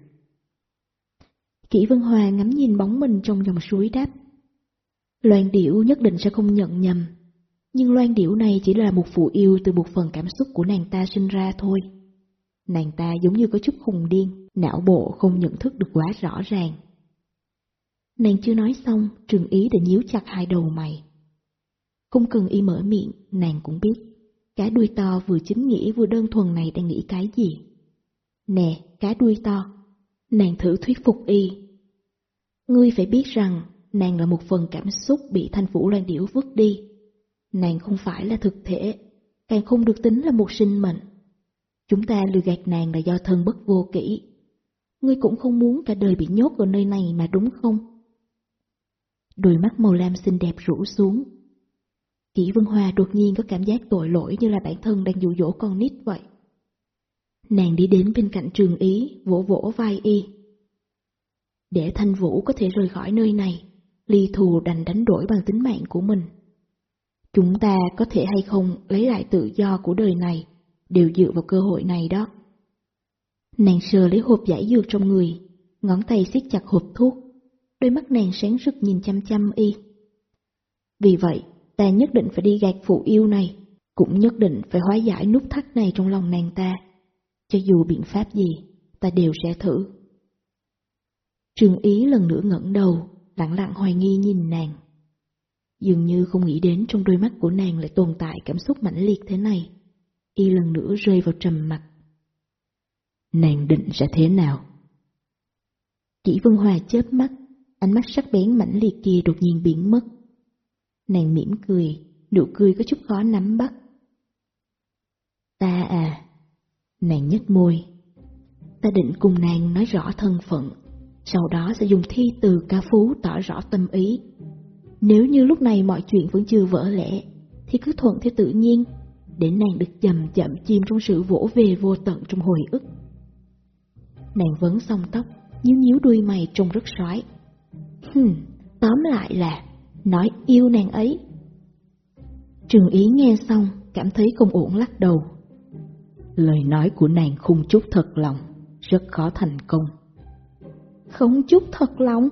Kỷ Vân Hòa ngắm nhìn bóng mình trong dòng suối đáp. Loan điểu nhất định sẽ không nhận nhầm, nhưng loan điểu này chỉ là một phụ yêu từ một phần cảm xúc của nàng ta sinh ra thôi. Nàng ta giống như có chút khùng điên, não bộ không nhận thức được quá rõ ràng. Nàng chưa nói xong, trường ý đã nhíu chặt hai đầu mày. Không cần y mở miệng, nàng cũng biết. Cá đuôi to vừa chính nghĩa vừa đơn thuần này đang nghĩ cái gì. Nè, cá đuôi to. Nàng thử thuyết phục y. Ngươi phải biết rằng, nàng là một phần cảm xúc bị thanh vũ loan điểu vứt đi. Nàng không phải là thực thể, càng không được tính là một sinh mệnh. Chúng ta lừa gạt nàng là do thân bất vô kỹ. Ngươi cũng không muốn cả đời bị nhốt ở nơi này mà đúng không? Đôi mắt màu lam xinh đẹp rũ xuống. Kỷ Vân Hoa đột nhiên có cảm giác tội lỗi như là bản thân đang dụ dỗ con nít vậy. Nàng đi đến bên cạnh trường ý, vỗ vỗ vai y. Để thanh vũ có thể rời khỏi nơi này, ly thù đành đánh đổi bằng tính mạng của mình. Chúng ta có thể hay không lấy lại tự do của đời này, đều dựa vào cơ hội này đó. Nàng sờ lấy hộp giải dược trong người, ngón tay siết chặt hộp thuốc, đôi mắt nàng sáng rực nhìn chăm chăm y. Vì vậy, ta nhất định phải đi gạt phụ yêu này, cũng nhất định phải hóa giải nút thắt này trong lòng nàng ta. Cho dù biện pháp gì, ta đều sẽ thử. Trường ý lần nữa ngẩng đầu, lặng lặng hoài nghi nhìn nàng. Dường như không nghĩ đến trong đôi mắt của nàng lại tồn tại cảm xúc mãnh liệt thế này. Y lần nữa rơi vào trầm mặt. Nàng định sẽ thế nào? Kỷ Vân Hòa chớp mắt, ánh mắt sắc bén mãnh liệt kia đột nhiên biến mất. Nàng mỉm cười, nụ cười có chút khó nắm bắt. Ta à, nàng nhếch môi. Ta định cùng nàng nói rõ thân phận, sau đó sẽ dùng thi từ ca phú tỏ rõ tâm ý. Nếu như lúc này mọi chuyện vẫn chưa vỡ lẽ, thì cứ thuận theo tự nhiên, để nàng được chậm chậm chìm trong sự vỗ về vô tận trong hồi ức. Nàng vấn xong tóc, nhíu nhíu đuôi mày trông rất soái. Hừm, tóm lại là nói yêu nàng ấy. Trường ý nghe xong, cảm thấy không ổn lắc đầu. Lời nói của nàng không chút thật lòng, rất khó thành công. Không chút thật lòng?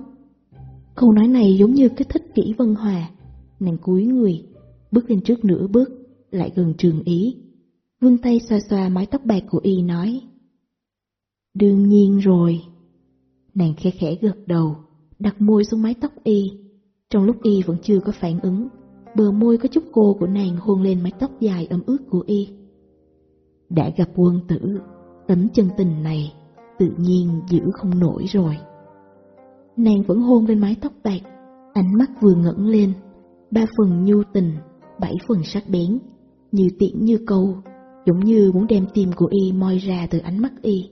Câu nói này giống như kích thích kỹ Vân Hòa. Nàng cúi người, bước lên trước nửa bước, lại gần trường ý. Vương tay xoa xoa mái tóc bạc của y nói. Đương nhiên rồi. Nàng khẽ khẽ gật đầu, đặt môi xuống mái tóc y. Trong lúc y vẫn chưa có phản ứng, bờ môi có chút cô của nàng hôn lên mái tóc dài ấm ướt của y. Đã gặp quân tử, tấm chân tình này tự nhiên giữ không nổi rồi. Nàng vẫn hôn lên mái tóc bạc, ánh mắt vừa ngẩng lên, ba phần nhu tình, bảy phần sắc bén, như tiễn như câu, giống như muốn đem tim của y moi ra từ ánh mắt y.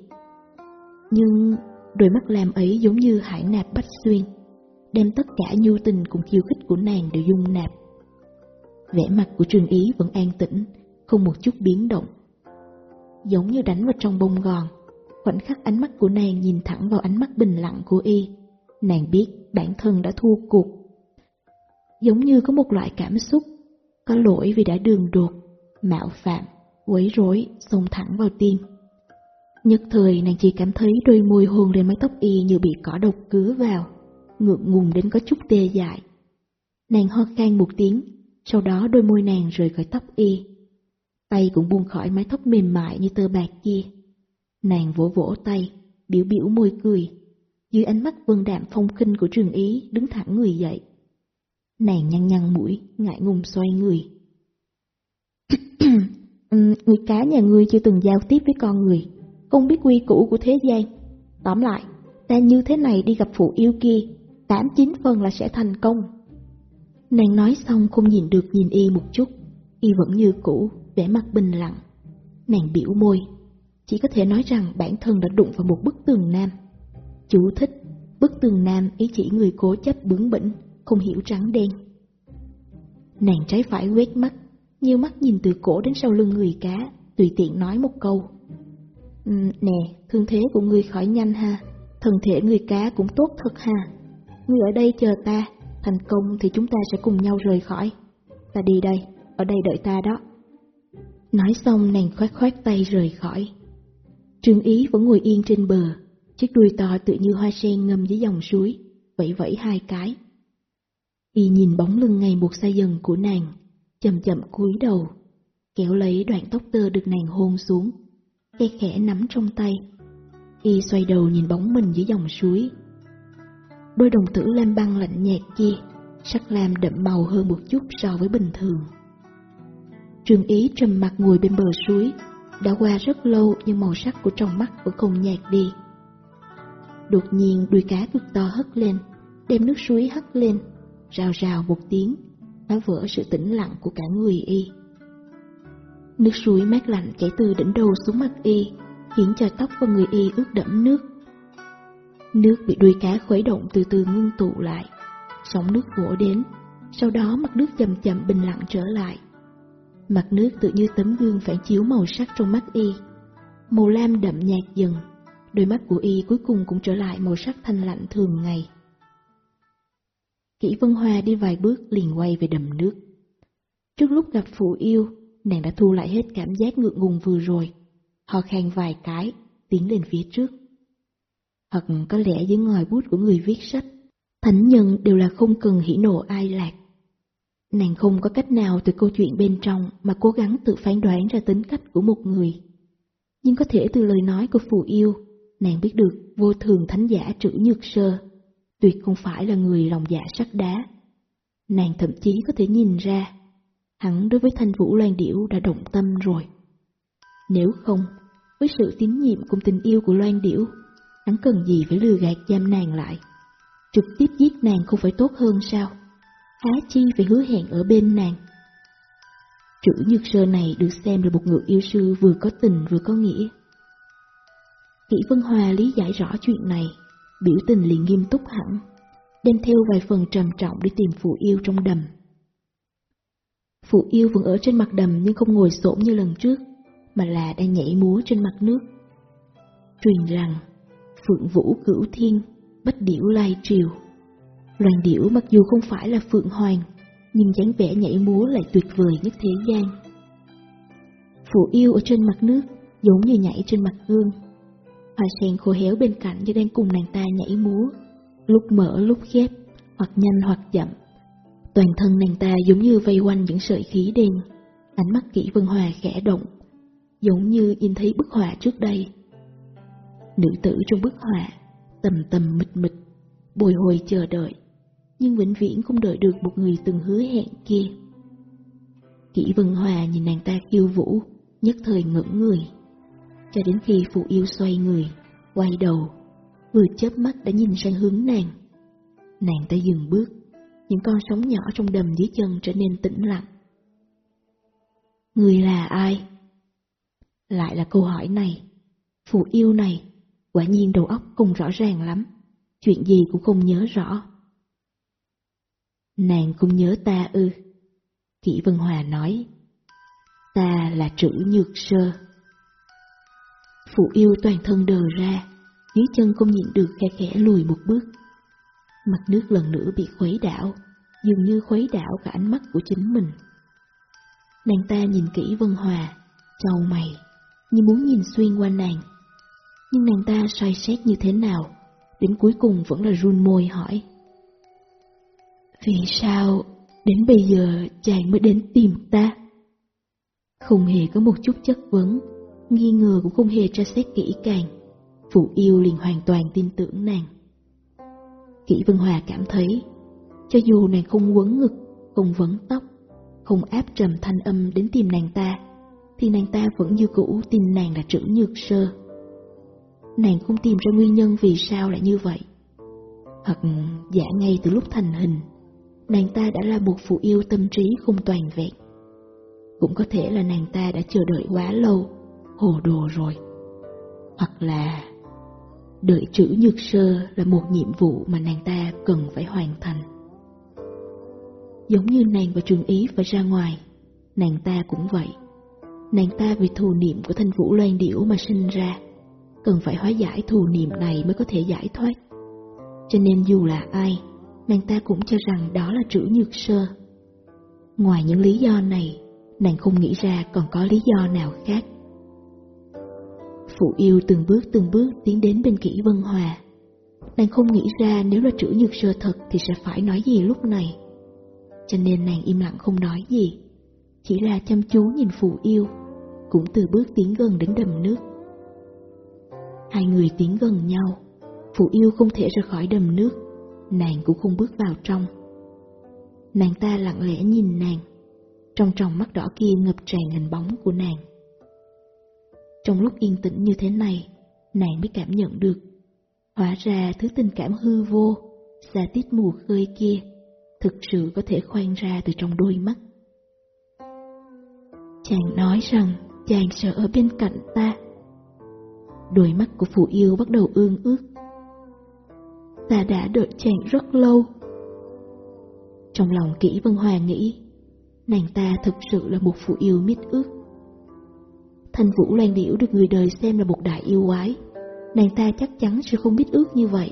Nhưng đôi mắt làm ấy giống như hải nạp bách xuyên, đem tất cả nhu tình cùng khiêu khích của nàng đều dung nạp. Vẻ mặt của trường ý vẫn an tĩnh, không một chút biến động. Giống như đánh vào trong bông gòn, khoảnh khắc ánh mắt của nàng nhìn thẳng vào ánh mắt bình lặng của y. Nàng biết bản thân đã thua cuộc. Giống như có một loại cảm xúc, có lỗi vì đã đường đột, mạo phạm, quấy rối, xông thẳng vào tim. Nhất thời nàng chỉ cảm thấy đôi môi hôn lên mái tóc y như bị cỏ độc cứa vào, ngượng ngùng đến có chút tê dại. Nàng ho khan một tiếng, sau đó đôi môi nàng rời khỏi tóc y. Tay cũng buông khỏi mái tóc mềm mại như tơ bạc kia. Nàng vỗ vỗ tay, biểu biểu môi cười. Dưới ánh mắt vân đạm phong khinh của trường ý đứng thẳng người dậy. Nàng nhăn nhăn mũi, ngại ngùng xoay người. Ừ, người cá nhà ngươi chưa từng giao tiếp với con người, không biết quy củ của thế gian. Tóm lại, ta như thế này đi gặp phụ yêu kia, tám chín phần là sẽ thành công. Nàng nói xong không nhìn được nhìn y một chút, y vẫn như cũ, vẻ mặt bình lặng. Nàng biểu môi, chỉ có thể nói rằng bản thân đã đụng vào một bức tường nam. Chú thích, bức tường nam ý chỉ người cố chấp bướng bỉnh, không hiểu trắng đen. Nàng trái phải quét mắt, nhiều mắt nhìn từ cổ đến sau lưng người cá, tùy tiện nói một câu. Ừ, nè, thương thế của ngươi khỏi nhanh ha, thân thể người cá cũng tốt thật ha. Ngươi ở đây chờ ta, thành công thì chúng ta sẽ cùng nhau rời khỏi. Ta đi đây, ở đây đợi ta đó. Nói xong nàng khoát khoát tay rời khỏi. Trương Ý vẫn ngồi yên trên bờ, chiếc đuôi to tự như hoa sen ngâm dưới dòng suối, vẫy vẫy hai cái. Y nhìn bóng lưng ngày một xa dần của nàng, chậm chậm cúi đầu, kéo lấy đoạn tóc tơ được nàng hôn xuống, khe khẽ nắm trong tay. Y xoay đầu nhìn bóng mình dưới dòng suối. Đôi đồng tử lam băng lạnh nhạt kia, sắc lam đậm màu hơn một chút so với bình thường. Trường ý trầm mặt ngồi bên bờ suối, đã qua rất lâu nhưng màu sắc của trong mắt vẫn không nhạt đi. Đột nhiên đuôi cá cực to hất lên, đem nước suối hất lên, rào rào một tiếng, phá vỡ sự tĩnh lặng của cả người y. Nước suối mát lạnh chảy từ đỉnh đầu xuống mặt y, khiến cho tóc và người y ướt đẫm nước. Nước bị đuôi cá khuấy động từ từ ngưng tụ lại, sóng nước vỗ đến, sau đó mặt nước chậm chậm bình lặng trở lại. Mặt nước tự như tấm gương phản chiếu màu sắc trong mắt y, màu lam đậm nhạt dần, đôi mắt của y cuối cùng cũng trở lại màu sắc thanh lạnh thường ngày. Kỷ Vân Hoa đi vài bước liền quay về đầm nước. Trước lúc gặp phụ yêu, nàng đã thu lại hết cảm giác ngượng ngùng vừa rồi. Họ khen vài cái, tiến lên phía trước. Hoặc có lẽ dưới ngòi bút của người viết sách, thánh nhân đều là không cần hỉ nộ ai lạc. Nàng không có cách nào từ câu chuyện bên trong mà cố gắng tự phán đoán ra tính cách của một người. Nhưng có thể từ lời nói của phù yêu, nàng biết được vô thường thánh giả trữ nhược sơ tuyệt không phải là người lòng dạ sắt đá. Nàng thậm chí có thể nhìn ra, hắn đối với thanh vũ loan điểu đã động tâm rồi. Nếu không, với sự tín nhiệm cùng tình yêu của loan điểu, hắn cần gì phải lừa gạt giam nàng lại. Trực tiếp giết nàng không phải tốt hơn sao? Há chi phải hứa hẹn ở bên nàng. Chữ nhược sơ này được xem là một người yêu sư vừa có tình vừa có nghĩa. Kỷ Vân Hòa lý giải rõ chuyện này, biểu tình liền nghiêm túc hẳn, đem theo vài phần trầm trọng đi tìm phụ yêu trong đầm. Phụ yêu vẫn ở trên mặt đầm nhưng không ngồi xổm như lần trước, mà là đang nhảy múa trên mặt nước. Truyền rằng, Phượng Vũ Cửu Thiên, Bách Điểu Lai Triều. Loàn điểu mặc dù không phải là Phượng Hoàng, nhưng dáng vẻ nhảy múa lại tuyệt vời nhất thế gian. Phụ yêu ở trên mặt nước, giống như nhảy trên mặt gương, Hoa sen khô héo bên cạnh như đang cùng nàng ta nhảy múa, lúc mở lúc khép, hoặc nhanh hoặc chậm. Toàn thân nàng ta giống như vây quanh những sợi khí đen, ánh mắt kỹ vân hòa khẽ động, giống như nhìn thấy bức họa trước đây. Nữ tử trong bức họa, tầm tầm mịt mịt, bồi hồi chờ đợi, nhưng vĩnh viễn không đợi được một người từng hứa hẹn kia. Kỷ Vân Hòa nhìn nàng ta khiêu vũ, nhất thời ngẩn người cho đến khi phụ yêu xoay người, quay đầu, vừa chớp mắt đã nhìn sang hướng nàng. Nàng ta dừng bước, những con sóng nhỏ trong đầm dưới chân trở nên tĩnh lặng. Người là ai? Lại là câu hỏi này. Phụ yêu này, quả nhiên đầu óc không rõ ràng lắm, chuyện gì cũng không nhớ rõ. Nàng cũng nhớ ta ư. Kỷ Vân Hòa nói, ta là trữ nhược sơ. Phụ yêu toàn thân đờ ra, dưới chân không nhịn được khe khẽ lùi một bước. Mặt nước lần nữa bị khuấy đảo, dường như khuấy đảo cả ánh mắt của chính mình. Nàng ta nhìn kỹ Vân Hòa, trầu mày, như muốn nhìn xuyên qua nàng. Nhưng nàng ta soi xét như thế nào, đến cuối cùng vẫn là run môi hỏi. Vì sao đến bây giờ chàng mới đến tìm ta? Không hề có một chút chất vấn, nghi ngờ cũng không hề tra xét kỹ càng. Phụ yêu liền hoàn toàn tin tưởng nàng. Kỷ Vân Hòa cảm thấy, cho dù nàng không quấn ngực, không vấn tóc, không áp trầm thanh âm đến tìm nàng ta, thì nàng ta vẫn như cũ tin nàng là trữ nhược sơ. Nàng không tìm ra nguyên nhân vì sao lại như vậy. Hoặc giả ngay từ lúc thành hình, nàng ta đã là một phụ yêu tâm trí không toàn vẹn. Cũng có thể là nàng ta đã chờ đợi quá lâu, hồ đồ rồi. Hoặc là đợi chữ nhược sơ là một nhiệm vụ mà nàng ta cần phải hoàn thành. Giống như nàng và trường ý phải ra ngoài, nàng ta cũng vậy. Nàng ta vì thù niệm của thanh vũ loan điểu mà sinh ra, cần phải hóa giải thù niệm này mới có thể giải thoát. Cho nên dù là ai, nàng ta cũng cho rằng đó là chữ nhược sơ. Ngoài những lý do này, nàng không nghĩ ra còn có lý do nào khác. Phụ yêu từng bước từng bước tiến đến bên kỹ Vân Hòa. Nàng không nghĩ ra nếu là trữ nhược sơ thật thì sẽ phải nói gì lúc này. Cho nên nàng im lặng không nói gì, chỉ là chăm chú nhìn phụ yêu, cũng từ bước tiến gần đến đầm nước. Hai người tiến gần nhau, phụ yêu không thể ra khỏi đầm nước, nàng cũng không bước vào trong. Nàng ta lặng lẽ nhìn nàng, trong tròng mắt đỏ kia ngập tràn hình bóng của nàng. Trong lúc yên tĩnh như thế này, nàng mới cảm nhận được. Hóa ra thứ tình cảm hư vô, xa tít mù khơi kia, thực sự có thể khoan ra từ trong đôi mắt. Chàng nói rằng chàng sợ ở bên cạnh ta. Đôi mắt của phụ yêu bắt đầu ương ước. Ta đã đợi chàng rất lâu. Trong lòng kỹ Vân Hòa nghĩ, nàng ta thực sự là một phụ yêu mít ước. Thanh Vũ Loan Điểu được người đời xem là một đại yêu quái. Nàng ta chắc chắn sẽ không biết ước như vậy.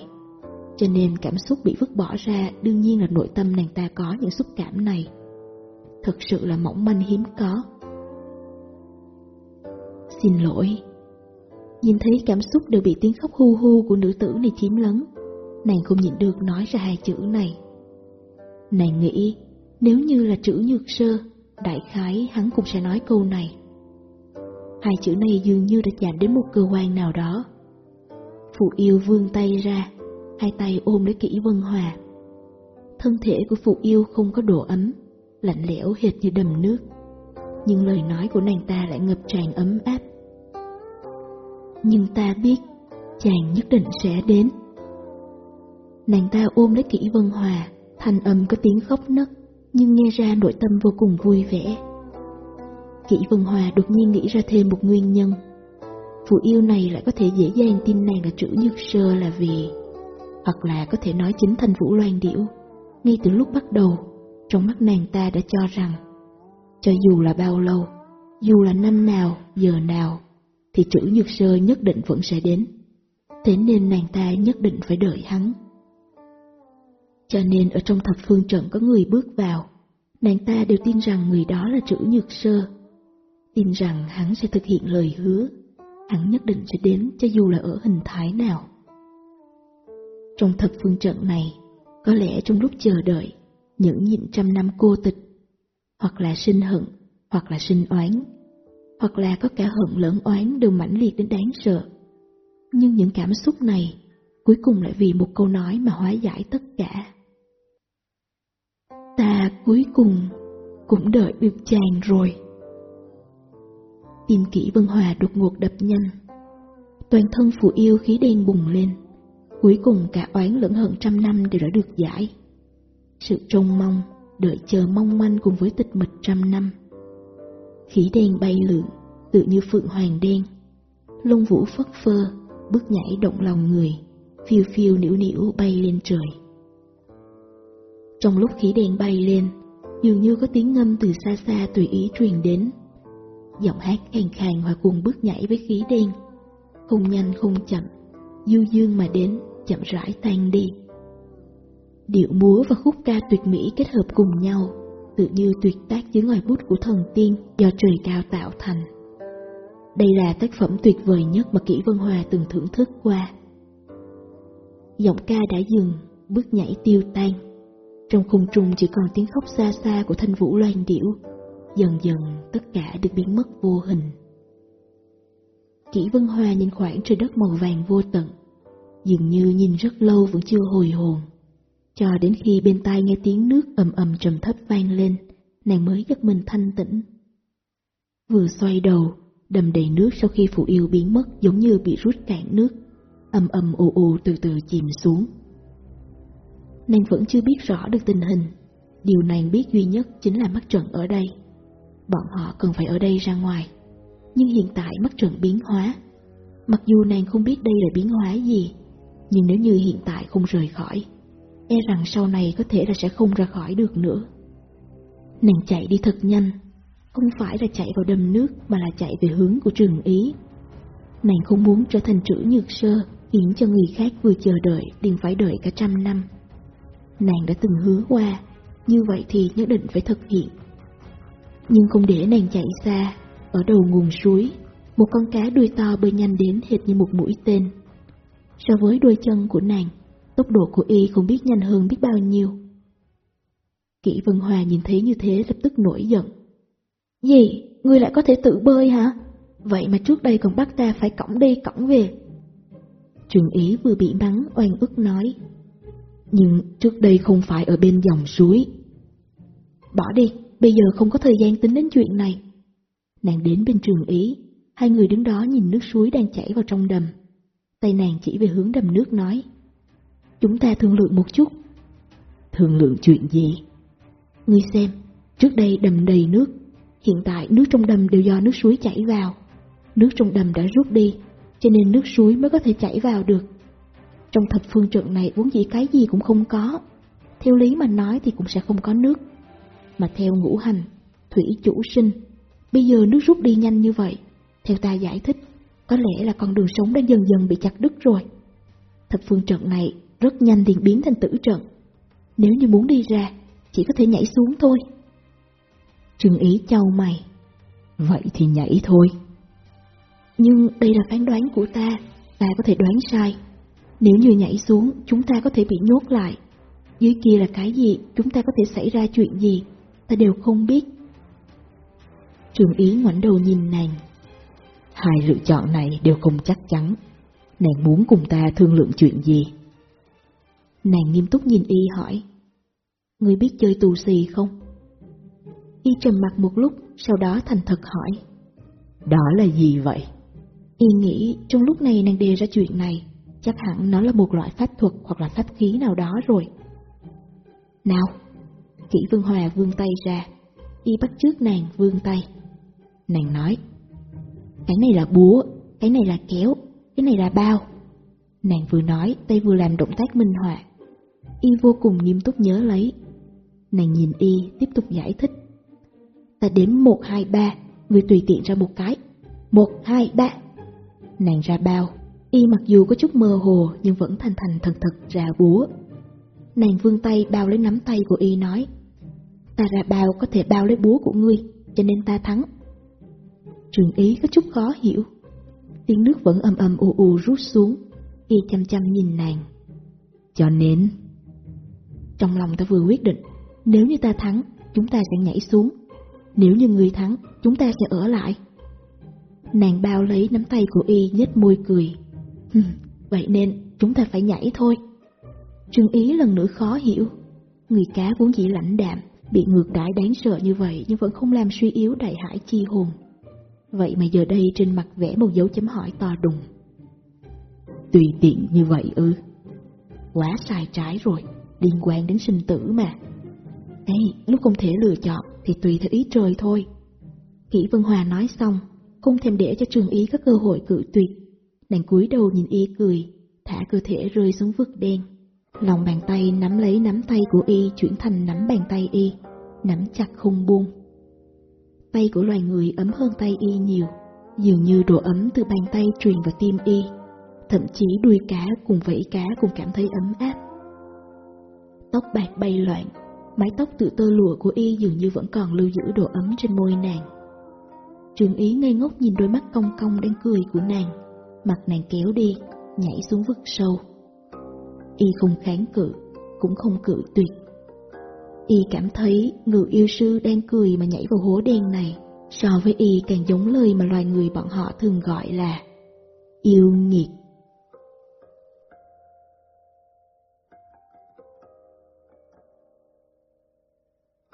Cho nên cảm xúc bị vứt bỏ ra đương nhiên là nội tâm nàng ta có những xúc cảm này. Thật sự là mỏng manh hiếm có. Xin lỗi. Nhìn thấy cảm xúc đều bị tiếng khóc hu hu của nữ tử này chiếm lấn. Nàng không nhịn được nói ra hai chữ này. Nàng nghĩ nếu như là chữ nhược sơ, đại khái hắn cũng sẽ nói câu này. Hai chữ này dường như đã chạm đến một cơ quan nào đó. Phụ yêu vươn tay ra, hai tay ôm lấy kỹ vân hòa. Thân thể của phụ yêu không có độ ấm, lạnh lẽo hệt như đầm nước. Nhưng lời nói của nàng ta lại ngập tràn ấm áp. Nhưng ta biết, chàng nhất định sẽ đến. Nàng ta ôm lấy kỹ vân hòa, thanh âm có tiếng khóc nấc, nhưng nghe ra nội tâm vô cùng vui vẻ. Kỷ Vân Hòa đột nhiên nghĩ ra thêm một nguyên nhân. Phụ yêu này lại có thể dễ dàng tin nàng là chữ nhược sơ là vì... Hoặc là có thể nói chính thành Vũ Loan Điểu. Ngay từ lúc bắt đầu, trong mắt nàng ta đã cho rằng cho dù là bao lâu, dù là năm nào, giờ nào, thì chữ nhược sơ nhất định vẫn sẽ đến. Thế nên nàng ta nhất định phải đợi hắn. Cho nên ở trong thập phương trận có người bước vào, nàng ta đều tin rằng người đó là chữ nhược sơ tin rằng hắn sẽ thực hiện lời hứa, hắn nhất định sẽ đến cho dù là ở hình thái nào. Trong thập phương trận này, có lẽ trong lúc chờ đợi, những nhịn trăm năm cô tịch, hoặc là sinh hận, hoặc là sinh oán, hoặc là có cả hận lẫn oán đều mãnh liệt đến đáng sợ. Nhưng những cảm xúc này cuối cùng lại vì một câu nói mà hóa giải tất cả. Ta cuối cùng cũng đợi được chàng rồi. Tim kỹ Vân Hòa đột ngột đập nhanh. Toàn thân phụ yêu khí đen bùng lên. Cuối cùng cả oán lẫn hận trăm năm đều đã được giải. Sự trông mong, đợi chờ mong manh cùng với tịch mịch trăm năm. Khí đen bay lượn, tự như phượng hoàng đen. Lông vũ phất phơ, bước nhảy động lòng người, phiêu phiêu nhiễu nhiễu bay lên trời. Trong lúc khí đen bay lên, dường như có tiếng ngâm từ xa xa tùy ý truyền đến. Giọng hát khàn khàn hòa cùng bước nhảy với khí đen, không nhanh không chậm, du dương mà đến, chậm rãi tan đi. Điệu múa và khúc ca tuyệt mỹ kết hợp cùng nhau, tự như tuyệt tác dưới ngòi bút của thần tiên do trời cao tạo thành. Đây là tác phẩm tuyệt vời nhất mà Kỷ Vân Hòa từng thưởng thức qua. Giọng ca đã dừng, bước nhảy tiêu tan. Trong khung trung chỉ còn tiếng khóc xa xa của thanh vũ loan điểu. Dần dần tất cả được biến mất vô hình. Kỷ Vân Hoa nhìn khoảng trời đất màu vàng vô tận, dường như nhìn rất lâu vẫn chưa hồi hồn. Cho đến khi bên tai nghe tiếng nước ầm ầm trầm thấp vang lên, nàng mới giật mình thanh tĩnh. Vừa xoay đầu, đầm đầy nước sau khi phụ yêu biến mất giống như bị rút cạn nước, ầm ầm ù ù từ từ chìm xuống. Nàng vẫn chưa biết rõ được tình hình, điều nàng biết duy nhất chính là mắt trận ở đây. Bọn họ cần phải ở đây ra ngoài, nhưng hiện tại mắt trận biến hóa. Mặc dù nàng không biết đây là biến hóa gì, nhưng nếu như hiện tại không rời khỏi, e rằng sau này có thể là sẽ không ra khỏi được nữa. Nàng chạy đi thật nhanh, không phải là chạy vào đầm nước mà là chạy về hướng của trường ý. Nàng không muốn trở thành trữ nhược sơ, khiến cho người khác vừa chờ đợi liền phải đợi cả trăm năm. Nàng đã từng hứa qua, như vậy thì nhất định phải thực hiện. Nhưng không để nàng chạy xa, ở đầu nguồn suối, một con cá đuôi to bơi nhanh đến hệt như một mũi tên. So với đôi chân của nàng, tốc độ của y không biết nhanh hơn biết bao nhiêu. Kỷ Vân Hòa nhìn thấy như thế lập tức nổi giận. Gì? Ngươi lại có thể tự bơi hả? Vậy mà trước đây còn bắt ta phải cõng đi cõng về. Trường ý vừa bị mắng oan ức nói. Nhưng trước đây không phải ở bên dòng suối. Bỏ đi, bây giờ không có thời gian tính đến chuyện này. Nàng đến bên trường ý, hai người đứng đó nhìn nước suối đang chảy vào trong đầm. Tay nàng chỉ về hướng đầm nước nói. Chúng ta thương lượng một chút. Thương lượng chuyện gì? Ngươi xem, trước đây đầm đầy nước, hiện tại nước trong đầm đều do nước suối chảy vào. Nước trong đầm đã rút đi, cho nên nước suối mới có thể chảy vào được. Trong thập phương trận này vốn dĩ cái gì cũng không có. Theo lý mà nói thì cũng sẽ không có nước. Mà theo ngũ hành, thủy chủ sinh, bây giờ nước rút đi nhanh như vậy. Theo ta giải thích, có lẽ là con đường sống đang dần dần bị chặt đứt rồi. Thập phương trận này rất nhanh liền biến thành tử trận. Nếu như muốn đi ra, chỉ có thể nhảy xuống thôi. Trừng ý châu mày. Vậy thì nhảy thôi. Nhưng đây là phán đoán của ta, ta có thể đoán sai. Nếu như nhảy xuống, chúng ta có thể bị nhốt lại. Dưới kia là cái gì, chúng ta có thể xảy ra chuyện gì, ta đều không biết. Trường ý ngoảnh đầu nhìn nàng. Hai lựa chọn này đều không chắc chắn. Nàng muốn cùng ta thương lượng chuyện gì? Nàng nghiêm túc nhìn y hỏi. Người biết chơi tù xì không? Y trầm mặt một lúc, sau đó thành thật hỏi. Đó là gì vậy? Y nghĩ trong lúc này nàng đề ra chuyện này, chắc hẳn nó là một loại pháp thuật hoặc là pháp khí nào đó rồi. Nào, Kỷ Vương Hòa vươn tay ra, y bắt trước nàng vươn tay. Nàng nói, cái này là búa, cái này là kéo, cái này là bao. Nàng vừa nói, tay vừa làm động tác minh họa. Y vô cùng nghiêm túc nhớ lấy. Nàng nhìn y, tiếp tục giải thích. Ta đếm 1, 2, 3, người tùy tiện ra một cái. 1, 2, 3. Nàng ra bao, y mặc dù có chút mơ hồ nhưng vẫn thành thành thật thật ra búa. Nàng vươn tay bao lấy nắm tay của y nói. Ta ra bao có thể bao lấy búa của ngươi, cho nên ta thắng. Trường ý có chút khó hiểu. Tiếng nước vẫn âm âm ù ù rút xuống, y chăm chăm nhìn nàng. Cho nên... Trong lòng ta vừa quyết định, nếu như ta thắng, chúng ta sẽ nhảy xuống. Nếu như người thắng, chúng ta sẽ ở lại. Nàng bao lấy nắm tay của y nhếch môi cười. vậy nên chúng ta phải nhảy thôi. Trương Ý lần nữa khó hiểu. Người cá vốn dĩ lãnh đạm, bị ngược đãi đáng sợ như vậy nhưng vẫn không làm suy yếu đại hải chi hồn. Vậy mà giờ đây trên mặt vẽ một dấu chấm hỏi to đùng. Tùy tiện như vậy ư? Quá sai trái rồi, liên quan đến sinh tử mà. hey lúc không thể lựa chọn thì tùy theo ý trời thôi. Kỷ Vân Hòa nói xong, không thèm để cho trường ý có cơ hội cự tuyệt. Nàng cúi đầu nhìn y cười, thả cơ thể rơi xuống vực đen. Lòng bàn tay nắm lấy nắm tay của y chuyển thành nắm bàn tay y. nắm chặt không buông. Tay của loài người ấm hơn tay y nhiều, dường như độ ấm từ bàn tay truyền vào tim y, thậm chí đuôi cá cùng vẫy cá cũng cảm thấy ấm áp. Tóc bạc bay loạn, mái tóc tự tơ lụa của y dường như vẫn còn lưu giữ độ ấm trên môi nàng. Trường ý ngây ngốc nhìn đôi mắt cong cong đang cười của nàng, mặt nàng kéo đi, nhảy xuống vực sâu. Y không kháng cự, cũng không cự tuyệt. Y cảm thấy người yêu sư đang cười mà nhảy vào hố đen này, so với Y càng giống lời mà loài người bọn họ thường gọi là yêu nghiệt.